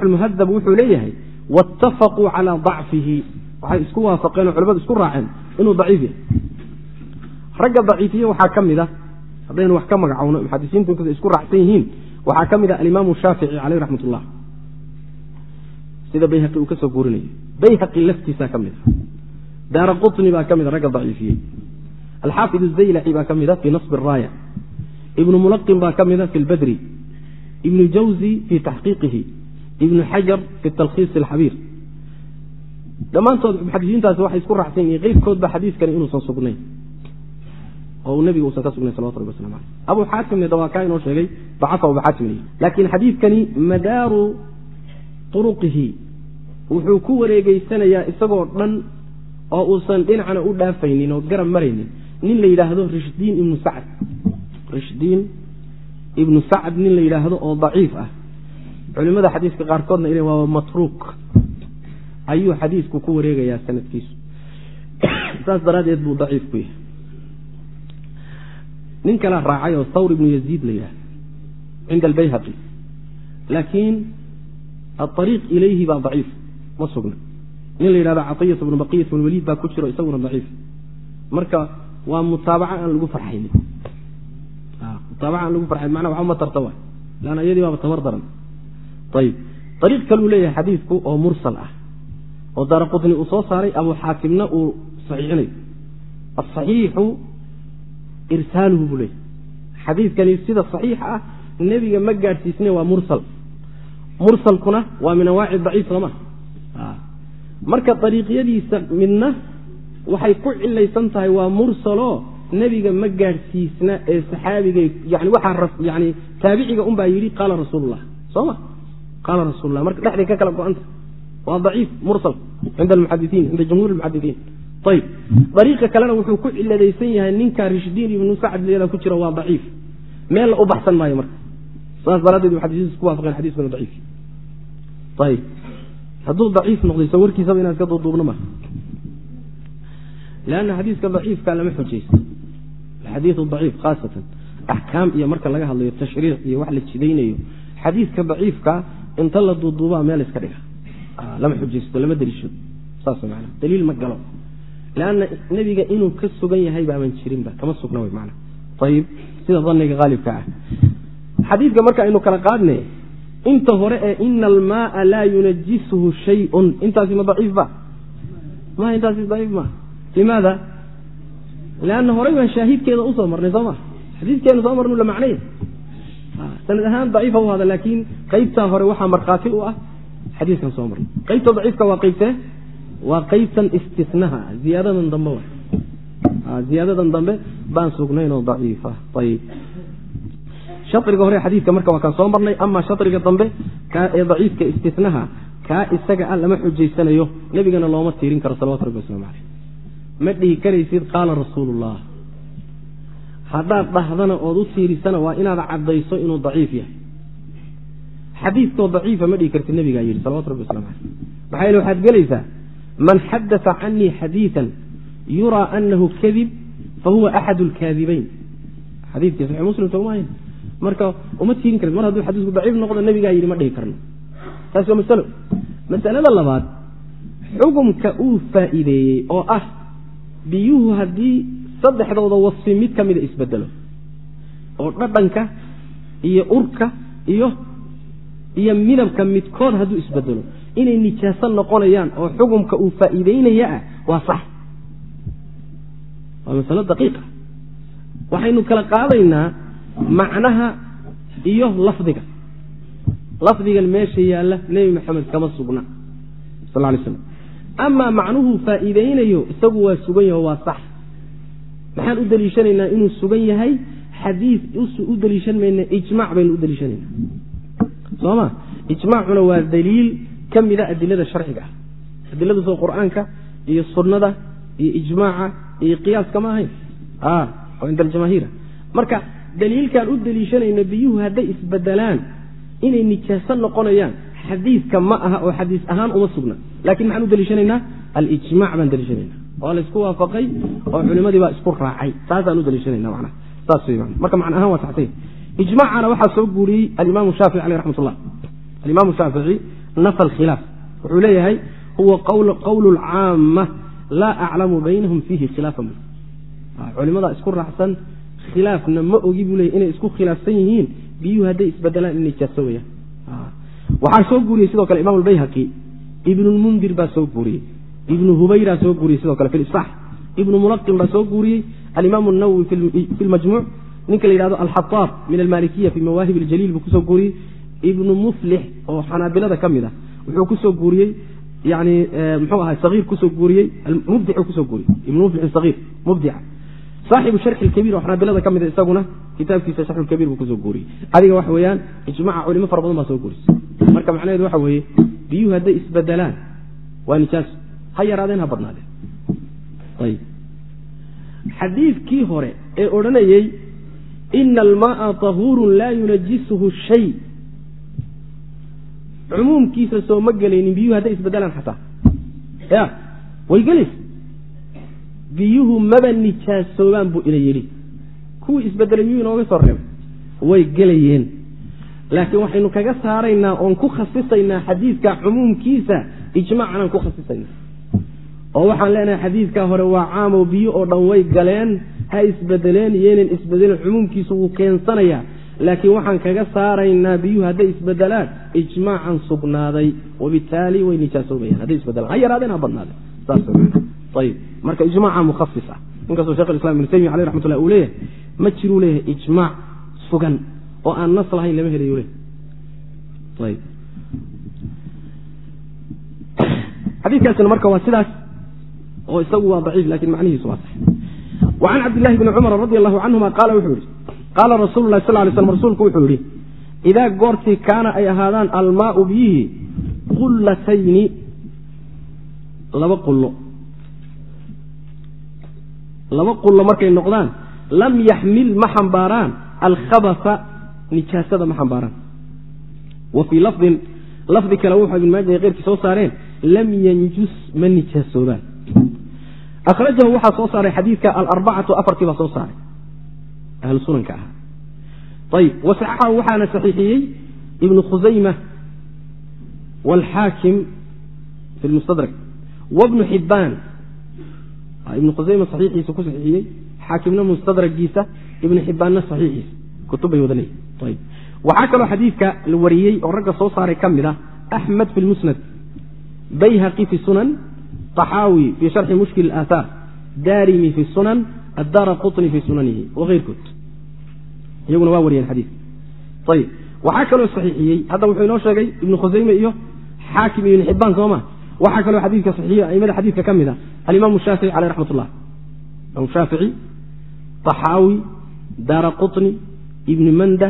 lmuhadab wuxuu leeyahay waatafaquu calaa dacfihi waxay isku waafaqeen oo culamadu isku raaceen inuu daciif yahay ragga daciifiye waxaa ka mid a haddaynu wax ka magacowno muxadisiintu inkasta isku raacsan yihiin waxaa ka mid a alimaamu shaafici caleyh raxmat ullah sida bayhaqi uu ka soo bayhaqi laftiisaa ka mid a daara qutni baa ka mid a ragga daciifiyey alxaafid azaylaci baa ka mid a fii nasbi araaya ibnu mulaqin baa ka mid a fi lbadri ibnu jawzi fii taxqiiqihi ibnu xajar fi talkhiis alxabiir dhammaantood muxadisiintaasi waxay isku raacsan yihiin keyrkoodba xadiiskani inuusan sugnayn oo uu nebiga usan ka sugnayn salawatu rabbi waslamu aleyh abu xaatimne dawaakaa inoo sheegay dacafa abu xaatim laakiin xadiidkani madaaru turuqihi wuxuu ku wareegeysanayaa isagoo dhan oo uusan dhinacna u dhaafaynin oo garab maraynin. Nin la yidhaahdo rishdiin ibnu sacd. Rishdiin ibnu sacd nin la yidhaahdo oo daciif ah. Culimada xadiiska qaarkoodna ina waa matruuk. Ayuu xadiisku ku wareegayaa sanadkiisu. *coughs* Saas daraaddeed buu daciif ku yahay. Nin kala raacay oo thawr ibnu yaziid la yidhahdo cinda albayhaqi. Laakiin aariiq ilayhi baa daciif ma sugna. Nin la yidhahdo caiyat bnu baqiyat bn waliid baa ku jiro isaguna daciif. Marka waa mutaabaca aan lagu farxaynin mutaabaca aan lagu farxayn macnaa waxba ma tarta waay leanna iyadii baaba tabar daran ayib ariiq kaluu leeyahay xadiidku oo mursal ah oo daara uu soo saaray abu xaakimna uu saxiixinayo asaxiixu irsaaluhu buu leeyay xadiidkani sida saxiixa ah nebiga ma gaadhsiisne waa mursal mursalkuna waa min anwaaci daciif sooma marka dariiqyadiisa midna waxay ku cilaysan tahay waa mursaloo nebiga ma gaadhsiisna ee saxaabigay yani waxaa yani taabiciga unbaa yidhi qaala rasuulullah. Sooma qaala rasuullah marka dhexday ka kala go-anta. Waa daciif mursal cinda almuxadisiin cinda jumhuur almuxadisiin ayib dariiqa kalena wuxuu ku ciladaysan yahay ninka rishdiin ibnu sacd liyada ku jira waa daciif. Meel la u baxsan maayo marka. Saas daraaddeed muxadisiintu isku waafaqeen xadiiskuna daciif. Ayib hadduu daciif noqday soo warkiisaba inaan iska duuduubno ma. Leanna xadiiska daciifka lama xujaysto alxadiidu daciif khaasatan. Axkaam iyo marka laga hadlayo tashriic iyo wax la jidaynayo xadiiska daciifka inta la duuduubaa meel iska dhiga. Lama xujaysto lama daliishado saas man daliil ma galo. Leanna nebiga inuu ka sugan yahay baaban jirinba kama sugna wy man ayib sida daniga haalibka ah. Xadiidka marka aynu kala qaadne inta hore ee ina almaaa laa yunajisuhu shayun intaasi ma daciif ba? Ma intaasi daciif ma? Limaada leanna horey baan shaahidkeeda u soo marnay soo ma xadiidkeenu soo marnu la macnaya sanad ahaan daciifa u hada laakiin qeybtaa hore waxaa markhaati u ah xadiiskan soo marnay qeybta daciifka waa qeybtee waa qeybtan istinaha ziyaadadan dambe ziyaadadan dambe baan sugnayn oo daciifa ayib shariga hore xadiidka marka waa kaan soo marnay ama shariga dambe ee daciifka istinaha kaa isaga ah lama xujaysanayo nebigana looma tiirin karo salawatu rabbi waslamu caleyh ma dhihi karaysid qaala rasuulullah. Haddaad dhahdana ood u tiirisana waa inaad caddayso inuu daciif yahay. Xadiidkoo daciifa ma dhihi kartid nebigaa yidhi salawatu rabbi waslamu caleyh maxaa yeele waxaad gelaysaa man xadata canii xadiidan yuraa anahu kadib fahuwa axad lkaadibayn xadiidkii saxix muslim sogmahayn marka uma tiirin karti mar hadduu xadiisku daciif noqdo nebigaa yidhi ma dhihi karno. Taas waa masalo. Masalada labaad xukumka uu faa'iideeyey oo ah biyuhu haddii saddexdooda wasfi mid ka mida isbedelo oo dhadhanka iyo urka iyo iyo midabka midkood hadduu isbedelo inay nijaaso noqonayaan oo xukumka uu faa'iideynaya ah waa sax. Waa masalo daqiiqa waxaynu kala qaadaynaa macnaha iyo lafdiga. Lafdigan meesha yaalla nebi maxamed kama sugna. Sal lay slam amaa macnuhuu faa'iideynayo isagu waa sugan yaho waa sax. Maxaan u deliishanaynaa inuu sugan yahay? Xadiid u deliishan mayna ijmac baynu u deliishanayna soo ma ijmaacuna waa daliil ka mida adilada sharciga. Ah adilada soo qur'aanka iyo sunnada iyo ijmaaca iyo qiyaaska ma ahayn? Oo cinda aljamaahiira marka daliilkaan u deliishanayna biyuhu hadday isbedelaan inay nijaaso noqonayaan xadiidka ma aha oo xadiis ahaan uma sugna. Lakin maxaan u deliishanaynaa alijmac baan deliishanayna waa laysku waafaqay oo culimadii baa isku raacay. Taasaan u deliishanayna manaa saas wey marka macna ahaan waa saxsay ijmacana waxaa soo guuriyey alimaamu shaafici aleyh raxmat ullah alimaamu shaafici nafa alkhilaaf wuxuu leeyahay huwa qowlu lcaama laa aclamu baynahum fiihi khilaafan culimada isku raacsan khilaafna ma ogi buu leeyay inay isku khilaafsan yihiin. Biyuhu hadday isbedelaan inay jaaso weyaan waxaa soo guuriyey sidoo kale imam albayhaqi ibnulmundir baa soo guuriyey. Ibnu hubayraa soo guuriyey sidoo kale fi lisax ibnu mulaqin baa soo guuriyey. Alimaam nawowi fi lmajmuuc ninka la yidhahdo alxataab min almalikiya fi mawaahib iljaliil buu ku soo guuriyey. Ibnu muflix oo xanaabilada ka mid ah wuxuu ku soo guuriyey yani mxuu ahay sahiir ku soo guuriyey mubdixuu ku soo guuriyey. Ibnu muflix sahiir mubdica. Saaxibu sharxi lkabiir oo xanaabilada ka mida isaguna kitaabkiisa sharxulkabiir buu ku soo guuriyey. Adiga waxa weeyaan ijmaca culimo fara badan baa soo guurisay marka macnaheedu waxa weeye biyuhu hadday isbedelaan waa nijaaso ha yaraadeen ha badnaadeen. Ayb xadiidkii hore ee odhanayey ina almaaa tahuurun laa yunajisuhu shay. Cumuumkiisa soo ma gelaynin biyuhu hadday isbedelaan xataa. Ya way gelaysa. Biyuhu maba nijaasoobaan buu ina yidhi. Kuwii isbedelay miyuu inooga soo reebay? Way gelayeen laakiin waxaynu kaga saaraynaa oon ku khasisaynaa xadiidka cumuumkiisa. Ijmaacanaan ku khasisaynaa. Oo waxaan leenahay xadiidka hore waa caamow biyo oo dhan way galeen ha isbedeleen iyoynan isbedeleen cumuumkiisu wuu keensanayaa laakiin waxaan kaga saaraynaa biyuhu hadday isbedelaan ijmaacan sugnaaday. Wabitaali way nijaasoobayaan hadday isbedelaan. Ha yaraadeen ha badnaadeen. Saas ayib marka ijmaaca mukhasis inkastoo shekh ibnu taymiya aleh raxmat ullah uu leeyahay ma jiruu leeyahay ijmaac sugan oo aan nas lahayn lama helayo ayib xadiikaasina marka waa sidaas oo isagu waa daciif laakiin macnihiisu waa sax can cabdillahi bni cumar radi allahu canhuma qaala wuxuu yihi qaala rasuulu sal lay slm rasuulku wuxuu yihi idaa goortii kaana ay ahaadaan almaau biyihii qullatayni laba qullo. Laba qullo markay noqdaan lam yaxmil ma xambaaraan alkhabasa nijaasada ma xambaaraan wa fii lafdin lafdi kale wuxuu ibn maaja keyrkii soo saareen lam yanjus ma nijaasoobaan akhrajahu waxaa soo saaray xadiidka alarbacatu afartii baa soo saaray. Ahlu sunanka ahaa. Ayib wasaxaxahu waxaana saxiixiyey ibnu khusayma waalxaakim fi lmustadrak wabnu xibbaan ibnu khusayma saxiixiisa ku saxiixiyey xaakimna mustadragiisa ibnu xibbaanna saxiixiisa. Kutub bay wada leeyihiin ayib waxaa kaloo xadiidka la wariyey oo ragga soo saaray ka mid ah axmed fi lmusnad bayhaqi fi sunan axaawi fii sharxi mushkil aaahaar daarimi fi sunan addaara quni fi sunanihi waeyrkood iyaguna waa wariyeen xadiika ayib waxaa kaloo saxiixiyey hadda wuxuu inoo sheegay ibnu khusayme iyo xaakim iyo ibn xibbaan soo ma? Waxaa kaloo xadiidka saxiixiya aimada xadiidka ka mid ah, a alimaam shaafici caleyh raxmat ullah imaam shaafici axaawi daara quni ibni manda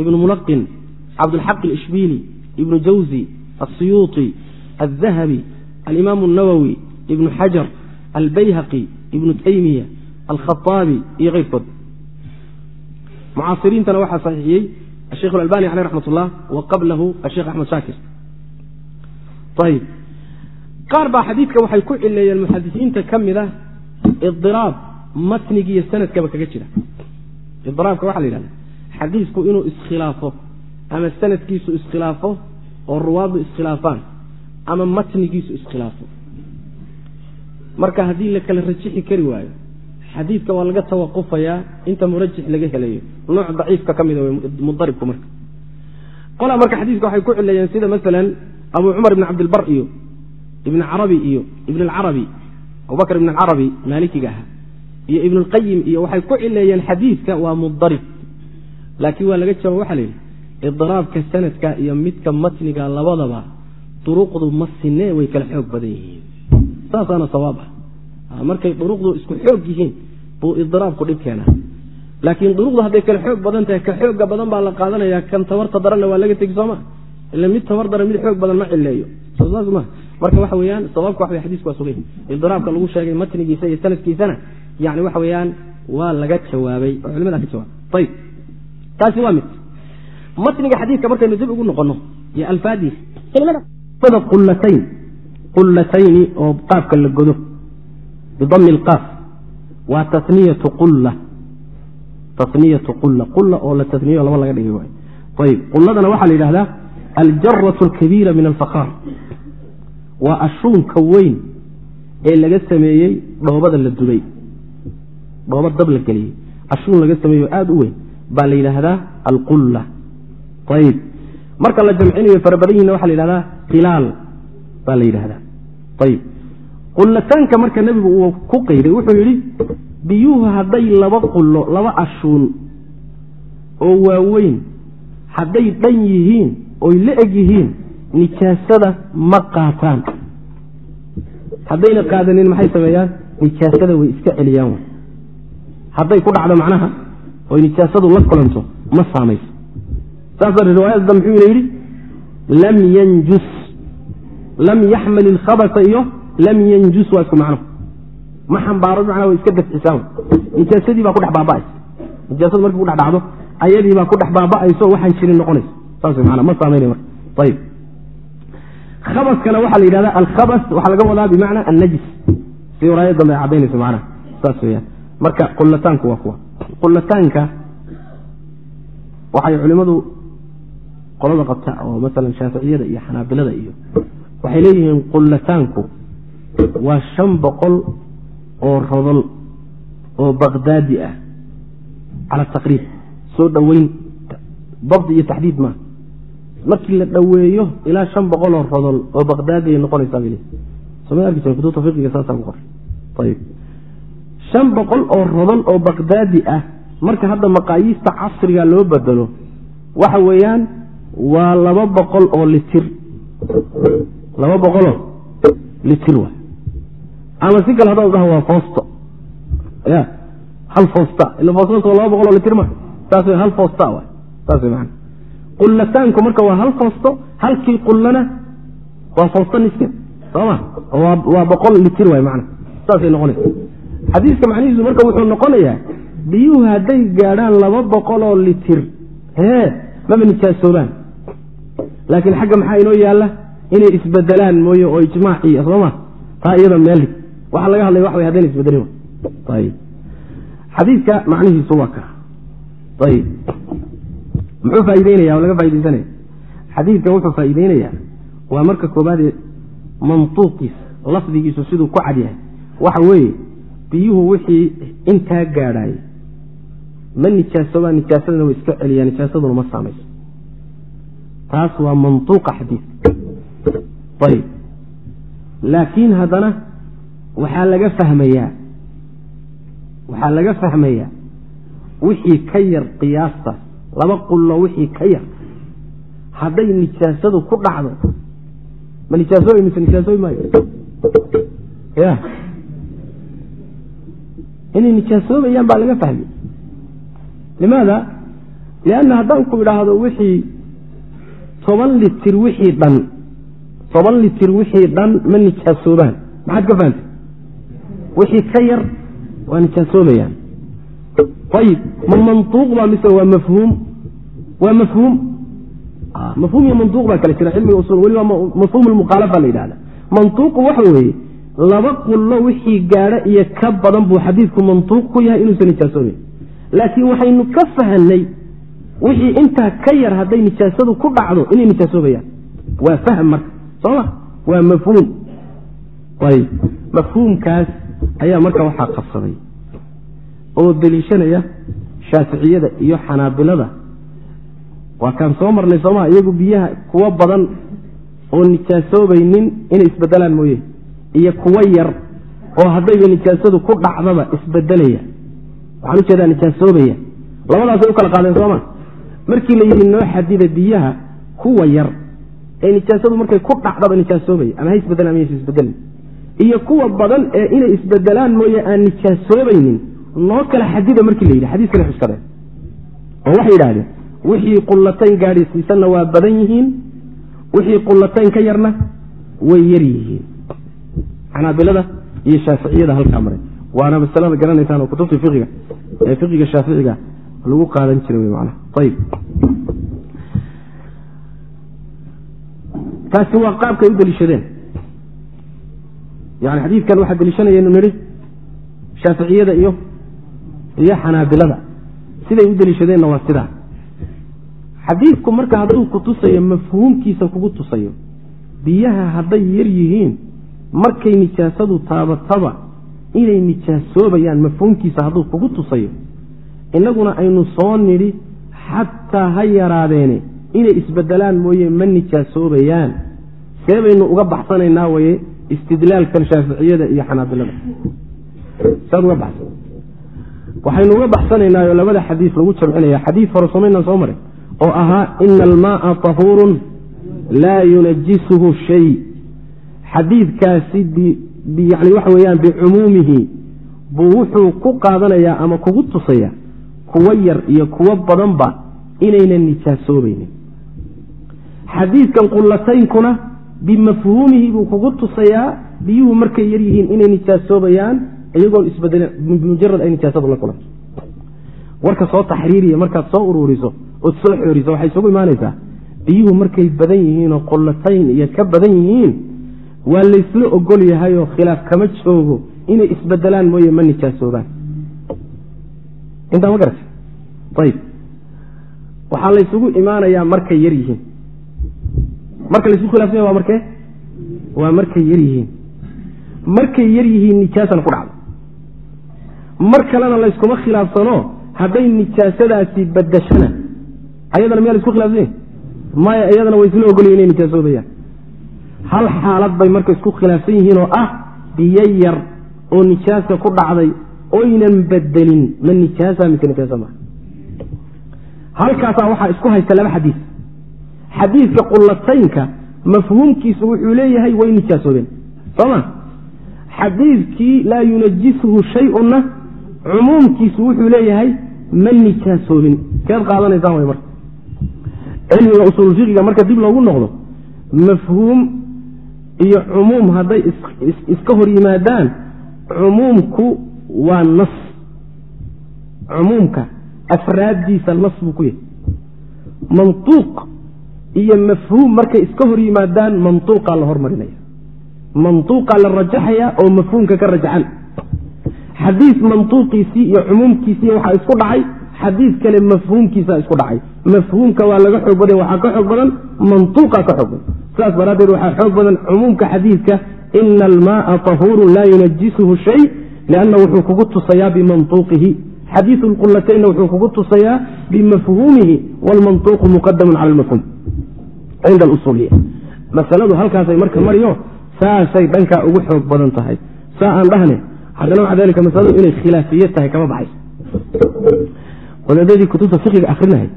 ibnu mulaqin cabdulxaq alishbiili ibnu jawzi asiyuuطi aldahabi alimaam اnawowi ibnu xajar albayhaqi ibnu taymiya alkhaaabi iyo keyrkood mucaasiriintana waxaa saxiixiyey ashekh albani aleyh raxmat ullah wa qablahu ashekh axmed shaakir ayib qaar baa xadiidka waxay ku cileeyeen muxadisiinta ka mid ah idiraab matnigiiyo sanadkaba kaga jira. Idiraabka waxaa la yidhahda xadiisku inuu iskhilaafo ama sanadkiisu iskhilaafo oo ruwaaddu iskhilaafaan ama matnigiisu iskhilaafo. Marka haddii la kala rajixi kari waayo xadiidka waa laga tawaqufayaa inta murajix laga helayo. Nooc daciifka ka mida mudaribku marka. Qolaa marka xadiiska waxay ku cileeyeen sida masalan abu cumar ibn cabdilbar iyo ibn carabi iyo ibn alcarabi abubakr ibn alcarabi maalikiga ahaa iyo ibn lqayim iyo waxay ku cileeyeen xadiidka waa mudarib laakiin waa laga jawaab waxa la yidhi idiraabka sanadka iyo midka matniga labadaba duruqdu ma sinee way kala xoog badan yihiin. Saasaana sawaab ah. Markay duruqdu isku xoog yihiin buu idiraabku dhib keenaa. Laakiin duruqdu hadday kala xoog badan tahay ka xooga badan baa la qaadanaya kan tabarta daranna waa laga tegi sooma ila mid tabar daran mid xoog badan ma cileeyo saas ma. Marka waxa weyaan sawaabka wa xadiisku waa sugay idiraabka lagu sheegay matnigiisa iyo sanadkiisana yani waxa weyaan waa laga jawaabay. Oo culimada ka jawaabay. Ayib taasi waa mid. Matniga xadiidka markaynu dib ugu noqono iyo alfaadiis qulatayn qullatayni oo qaafka la godo. Bidami lqaaf waa taniyatu qulla. Taniyatu qulla. Qulla oo la taniyo laba laga dhigay waay ayib qulladana waxaa la yidhahdaa aljaratu alkabiira min alfakhaar. Waa ashuunka weyn ee laga sameeyey dhoobada la dubay. Dhooba dab la geliyey. Ashuun laga sameeyo aada u weyn baa la yidhaahdaa alqulla. Ayib marka la jamcinayo fara badan yihinna waxa la yidhahdaa khilaal baa la yidhahdaa ayib qullataanka marka nebigu uu ku qayday wuxuu yidhi biyuhu hadday laba qullo laba ashuun oo waaweyn hadday dhan yihiin oy la eg yihiin nijaasada ma qaataan. Haddayna qaadanin maxay sameeyaan? Nijaasada way iska celiyaan. Hadday ku dhacdo macnaha oy nijaasadu la kulanto ma saamayso. Saasa riwaayadda muxuuna yidhi lam yanjus lam yaxmal ilkhabasa iyo lam yanjus waa isku macno. Ma xambaaro macnaa way iska dafcisaan nijaasadii baa ku dhex baaba'aysa nijaasadu markii ku dhex dhacdo ayadii baa ku dhex baaba'ayso waxaan jirin noqonayso. Saas mana ma saamaynay marka. Ayib khabaskana waxaa la yidhahda alkhabas waxaa laga wadaa bimacna annajis. Si waraayad dambe ay caddaynayso macnaha saas weyaan marka qullataanku waa kuwa qullataanka waxay culimmadu qolada qabta oo masalan shaaficiyada iyo xanaabilada iyo waxay leeyihiin qullataanku waa shan boqol oo rodol oo baqdaadi ah cala taqriib soo dhoweyn dabdi iyo taxdiid maaha markii la dhoweeyo ilaa shan boqoloo rodol oo baqdaadi ay noqonaysaa bil soma arki jire kutubta fiqiga saasaa ku qoray. Ayib shan boqol oo rodol oo baqdaadi ah. Marka hadda maqaayiista casriga loo bedelo waxa weeyaan waa laba boqol oo litir. Laba boqoloo litir wa ama si kale haddaad dhaha waa foosto. Ya hal foosta. Ila foostadaas waa laba boqol oo litir ma. Saas hal foosta wa saas man qullataanku marka waa hal foosto halkii qullana waa foosto niskeed sooma waa boqol litir waay mana saasay noqonaysa xadiiska macnihiisu marka wuxuu noqonayaa biyuhu hadday gaadhaan laba boqoloo litir hee maba nijaasoobaan laakiin xagga maxaa inoo yaalla? Inay isbedelaan mooye oo ijmaaciya sooma taa iyada meeli waxaa laga hadlaya waxa way hadayn isbedelin xadiidka macnihiisu waa ka. Ayib. Muxuu faa'ideynaya oo laga faaidaysanaya xadiidkan wuxuu faa'iideynayaa waa marka koobaadee mantuuqiisa lafdigiisu siduu ku cad yahay. Waxa weeye biyuhu wixii intaa gaadhaay ma nijaasoobaa nijaasadana way iska celiyaa nijaasaduna ma saamayso taas waa mantuuqa xadiidka ayib. Laakiin haddana waxaa laga fahmayaa waxaa laga fahmayaa wixii ka yar qiyaastaas laba qullo wixii ka yar. Hadday nijaasadu ku dhacdo ma nijaasoobi mise nijaasoobi maayo ya inay nijaasoobayaan baa laga fahmay limaada lianna haddaan ku idhaahdo wixii toban litir wixii dhan toban litir wixii dhan ma nijaasoobaan maxaad ka fahamtay wixii ka yar waa nijaasoobayaan ayib ma mantuuq baa mise waa mafhuum waa mafhuum. Mafhuum iyo mantuuq baa kale jira cilmiga usul weliba mafhuum lmuqaalafa la yidhahda mantuuqu waxa weeye laba qullo wixii gaadha iyo ka badan buu xadiidku mantuuq ku yahay inuusan nijaasoobayn laakiin waxaynu ka fahanay wixii intaa ka yar hadday nijaasadu ku dhacdo inay nijaasoobayaan. Waa fahm marka sooma waa mafhuum. Ayb mafhuumkaas ayaa marka waxaa qabsaday oo deliishanaya shaaficiyada iyo xanaabilada. Waa kaan soo marnay sooma iyagu biyaha kuwo badan oo nijaasoobaynin inay isbedelaan mooye iyo kuwo yar oo haddayba nijaasadu ku dhacdaba isbedelaya. Waxaan u jeedaa nijaasoobaya. Labadaasay u kala qaadeen sooma markii la yidhi noo xadida biyaha kuwa yar ee nijaasadu markay ku dhacdaba nijaasoobaya. Ama ha isbedelan ama ysa isbedelin. Iyo kuwa badan ee inay isbedelaan mooye aan nijaasoobaynin noo kala xadida markii la yidhi. Xadiiskana xuskadeen oo waxay yidhahdeen wixii qullatayn gaadhisiisanna waa badan yihiin wixii qullatayn ka yarna way yar yihiin xanaabilada iyo shaaficiyada halkaa maray. Waana masalada garanaysaan oo kutubta fiqiga ee fiqiga shaaficiga lagu qaadan jiray manaa ayib taasi waa qaabkay u deliishadeen yani xadiidkan waxaa deliishanayanu nidhi shaaficiyada iyo iyo xanaabilada siday u deliishadeenna waa sidaa. Xadiidku marka hadduu ku tusayo mafhuumkiisa kugu tusayo biyaha hadday yar yihiin markay nijaasadu taabataba inay nijaasoobayaan mafhuumkiisa hadduu kugu tusayo innaguna aynu soo nidhi xataa ha yaraadeene inay isbedelaan mooye ma nijaasoobayaan see baynu uga baxsanaynaa waye istidlaalkan shaaficiyada iyo xanaabilada. Waxaynu uga baxsanaynaaoo labada xadiis lagu jamcinaya xadiis hore somaynaan soo maray oo ahaa ina almaaa tahuurun laa yunajisuhu shay xadiidkaasi yani waxa weeyaan bicumuumihi buu wuxuu ku qaadanayaa ama kugu tusaya kuwo yar iyo kuwo badanba inaynan nijaasoobaynin xadiidkan qullataynkuna bimafhuumihi buu kugu tusayaa biyuhu markay yar yihiin inay nijaasoobayaan iyagoon isbedelen bimujarad ay nijaasadu la kulanto. Warka soo taxriiriya markaad soo uruuriso ood soo xooriso waxay isugu imaanaysaa biyuhu markay badan yihiinoo qullatayn iyo ka badan yihiin waa laysla ogol yahayoo khilaaf kama joogo inay isbedelaan mooye ma nijaasoobaan intaa ma garata ayib. Waxaa laysugu imaanayaa markay yar yihiin. Marka laysku khilafsanya waa markee waa markay yar yihiin. Markay yar yihiin nijaasana ku dhacdo. Mar kalena layskuma khilaafsano hadday nijaasadaasi badashana ayadana miyaa la isku khilafsanya maya iyadana way isla ogolyihin inay nijaasoobayaan hal xaalad bay marka isku khilaafsan yihiin oo ah biyo yar oo nijaasa ku dhacday oynan bedelin ma nijaasa mise nijaasa maa halkaasaa waxaa isku haysta laba xadiis. Xadiidka qullataynka mafhuumkiisu wuxuu leeyahay way nijaasoobeen. Sooma? Xadiidkii laa yunajisuhu shayunna cumuumkiisu wuxuu leeyahay ma nijaasoobin. Keed qaadanaysaan way marka. Cilmiga usuulfiqiga marka dib loogu noqdo mafhuum iyo cumuum hadday iska hor yimaadaan cumuumku waa nas. Cumuumka afraaddiisa nas buu ku yahay. Mantuuq iyo mafhuum markay iska hor yimaadaan mantuuqaa la hormarinaya. Mantuuqaa la rajaxaya oo mafhuumka ka rajaxan. Xadiis mantuuqiisii iyo cumuumkiisii waxaa isku dhacay xadiis kale mafhuumkiisa isku dhacay. Mafhuumka waa laga xoog badan waxaa ka xoog badan mantuuqa ka xoog badan. Saas daraaddeed waxaa xoog badan cumuumka xadiidka ina almaaa tahuurun laa yunajisuhu shay lianna wuxuu kugu tusayaa bimantuuqihi. Xadiiu lqulataynna wuxuu kugu tusayaa bimafhuumihi wlmantuuqu muqadamun cala lmafhuum cinda alusuuliya masaladu halkaasay marka mariyo saasay dhankaa ugu xoog badan tahay. Saa aan dhahne haddana maca dalika masaladu inay khilaafiye tahay kama baxayso wadaadadii kutubta fiqiga akrinahay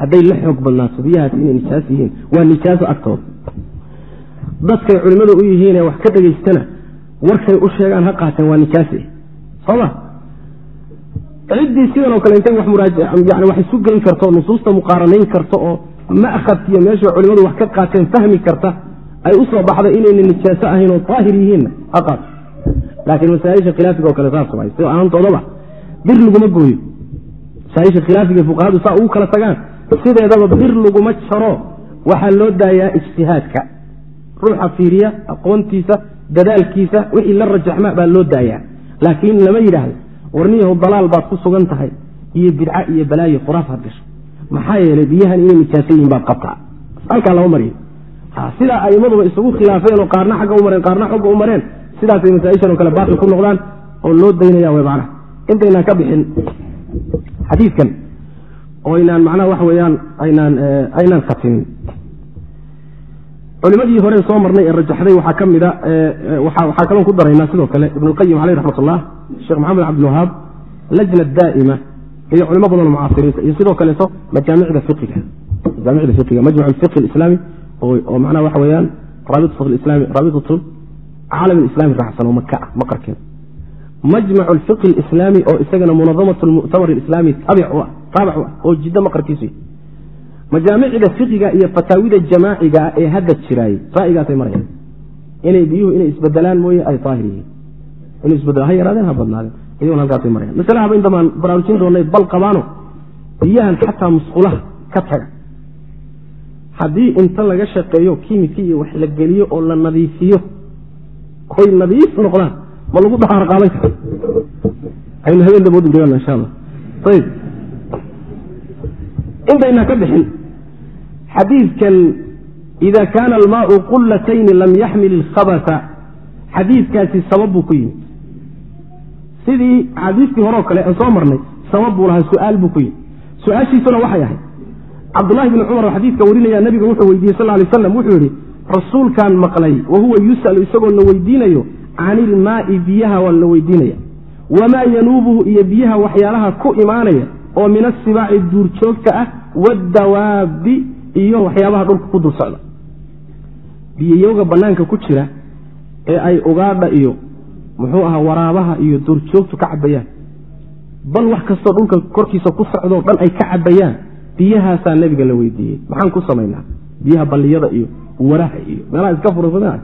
hadday la xoog badnaato biyahaas inay nijaas yihiin waa nijaaso agtooda dadkay culimmada u yihiinee wax ka dhegaystana warkay u sheegaan ha qaateen waa nijaasi sooma ciddii sidan oo kale intay wax isu geyn karto nusuusta muqaaranayn karto oo ma'khadkiiyo meesha culimmadu wax ka qaateen fahmi karta ay u soo baxda inayna nijaaso ahayn oo daahir yihiinna ha qaato. Laakiin masaaisha khilaafiga oo kale saas waay si ahaantoodaba bir laguma gooyo masaaisha khilaafiga fuqahadu saa ugu kala tagaan. Sideedaba bir laguma jaro. Waxaa loo daayaa ijtihaadka. Ruuxa fiiriya aqoontiisa dadaalkiisa wixii la rajaxma baa loo daayaa. Laakiin lama yidhaahdo warniyahu dalaal baad ku sugan tahay iyo bidca iyo balaayo khuraaf had gasho. Maxaa yeelay biyahan inay nijaaso yihiin baad qabtaa. Halkaa lama mariyo sidaa aimaduba isugu khilaafeen oo qaarna xagga u mareen qaarna xogga u mareen sidaasay masaaishan oo kale baatil ku noqdaan oo loo daynaya w macnaha intaynaan ka bixin xadiidkan oo aynaan macnaha waxa weeyaan aynaan aynaan khatinin culimadii hore soo marnay ee rajaxday waxaa ka mida waxaa kaloon ku daraynaa sidoo kale ibnulqayim caleyh raxmat ullah sheekh maxamed cabdilwahaab lajna daa'ima iyo culimo badanoo mucaasiriinta iyo sidoo kaleeto majaamicda fiqiga. Majaamicda fiqiga majmac alfiqi alislaami oo macnaha waxa raabitaislami raabitatu caalam alislami raacsan oo maka ah maqarkeeda majmac alfiqi alislaami oo isagana munadamat lmuctamar alislaami taabic ah u ah oo jiddo maqarkiisu majaamicda fiqiga iyo fataawida jamaaciga ee hadda jiraayey ra'yigaasay marayaan inay biyuhu inay isbedelaan mooye ay daahir yihiin. Inay isbeddel ha yaraadeen ha badnaadeen. Iyagona halkaasay marayan masale haba intamaan baraarujin doonay bal qabaano biyahan xataa musqulaha ka taga. Haddii inta laga shaqeeyo kiimika iyo wax la geliyo oo la nadiifiyo oy nadiif noqdaan ma lagu dahaar qaadan aynu habeen dambe udibregan insha allah ayb intaynaa ka bixin. Xadiidkan ida kaana almaau qullatayni lam yaxmil ilkhabasa xadiidkaasi sabab buu ku yimid. Sidii xadiiskii horeo kale aan soo marnay sabab buu lahaa su'aal buu ku yimid. Su'aashiisuna waxay ahayd. Cabdulahi bni cumar oo xadiidka warinaya nabiga wuxuu weydiiyey sal lay slam wuxuu yidhi rasuulkaan maqlay wa huwa yus'alu isagoo la weydiinayo can ilmaai biyaha waa la weydiinaya. Wamaa yanuubuhu iyo biyaha waxyaalaha ku imaanaya oo min asibaaci duurjoogta ah waddawaabi iyo waxyaabaha dhulka ku dul socda. Biyayowga bannaanka ku jira ee ay ugaadha iyo muxuu ahaa waraabaha iyo duurjoogtu ka cabayaan bal wax kastoo dhulka korkiisa ku socdoo dhan ay ka cabayaan biyahaasaa nebiga la weydiiyey. Maxaan ku samaynaa biyaha balliyada iyo waraha iyo meelaha iska furfudaan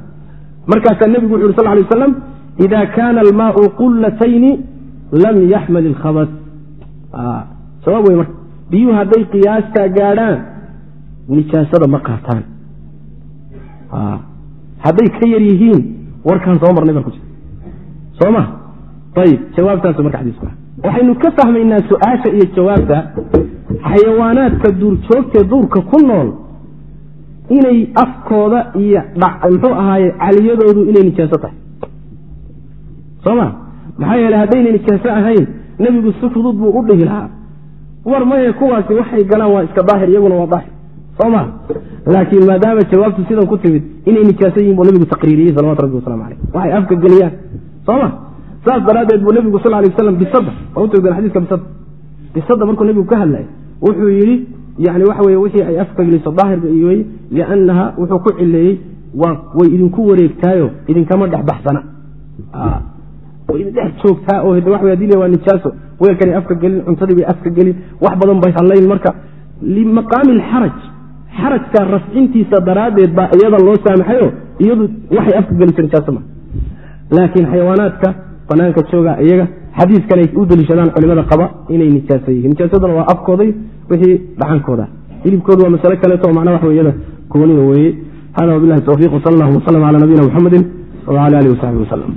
markaasaa nebigu wuxu yhi sal lay waslam ida kaana almaau qullatayni lam yaxmal ilkhabas sabaab wey marka biyuhu hadday qiyaastaa gaadhaan nijaasada ma qaataan. Hadday ka yar yihiin warkaan soo marnay baa ku jira soo ma? Ayib jawaabtaasu marka xadiisku ah. Waxaynu ka fahmaynaa su'aasha iyo jawaabta xayawaanaadka duurjoogtee duurka ku nool inay afkooda iyo muxuu ahaaye caliyadoodu inay nijaaso tahay. Soo ma maxaa yeele haddaynay nijaaso ahayn nebigu si fudud buu u dhihi lahaa. War maye kuwaasi waxay galaan waa iska daahir iyaguna waa daahir. Soo ma laakiin maadaama jawaabtu sidan ku timid inay nijaaso yihiin buu nabigu taqriiriyey salawatu rabbi waslamu aleyh waxay afka geliyaan. Soo ma saas daraaddeed buu nabigu sal lay waslam bisada waa utagdeen xadiiska bisada bisada markuu nabigu ka hadlay wuxuu yidhi yani waxa weye wixii ay afka geliso daahirba iyoy liannaha wuxuu ku cileeyey way idinku wareegtaayo idinkama dhexbaxsana way idin dhex joogtaa oo waa adil waa nijaaso weelkanay afka gelin cuntadii bay afka gelin wax badan bay hadlayn marka. Limaqaami alxaraj xarajka rafcintiisa daraaddeed baa iyada loo saamaxayo iyadu waxay afka geliso nijaaso ma. Laakiin xayawaanaadka banaanka jooga iyaga xadiiskanay u deliishadaan culimada qaba inay nijaaso yihiin. Nijaasaduna waa afkooday wixii dhacankooda hilibkooda waa masale kaleeto oo macnaa wax weyada gooniya weeye. Hada wabilahi towfiiq wsal allahuma wslm cala nabiyina muxamedi wala alihi wasaxbi waslm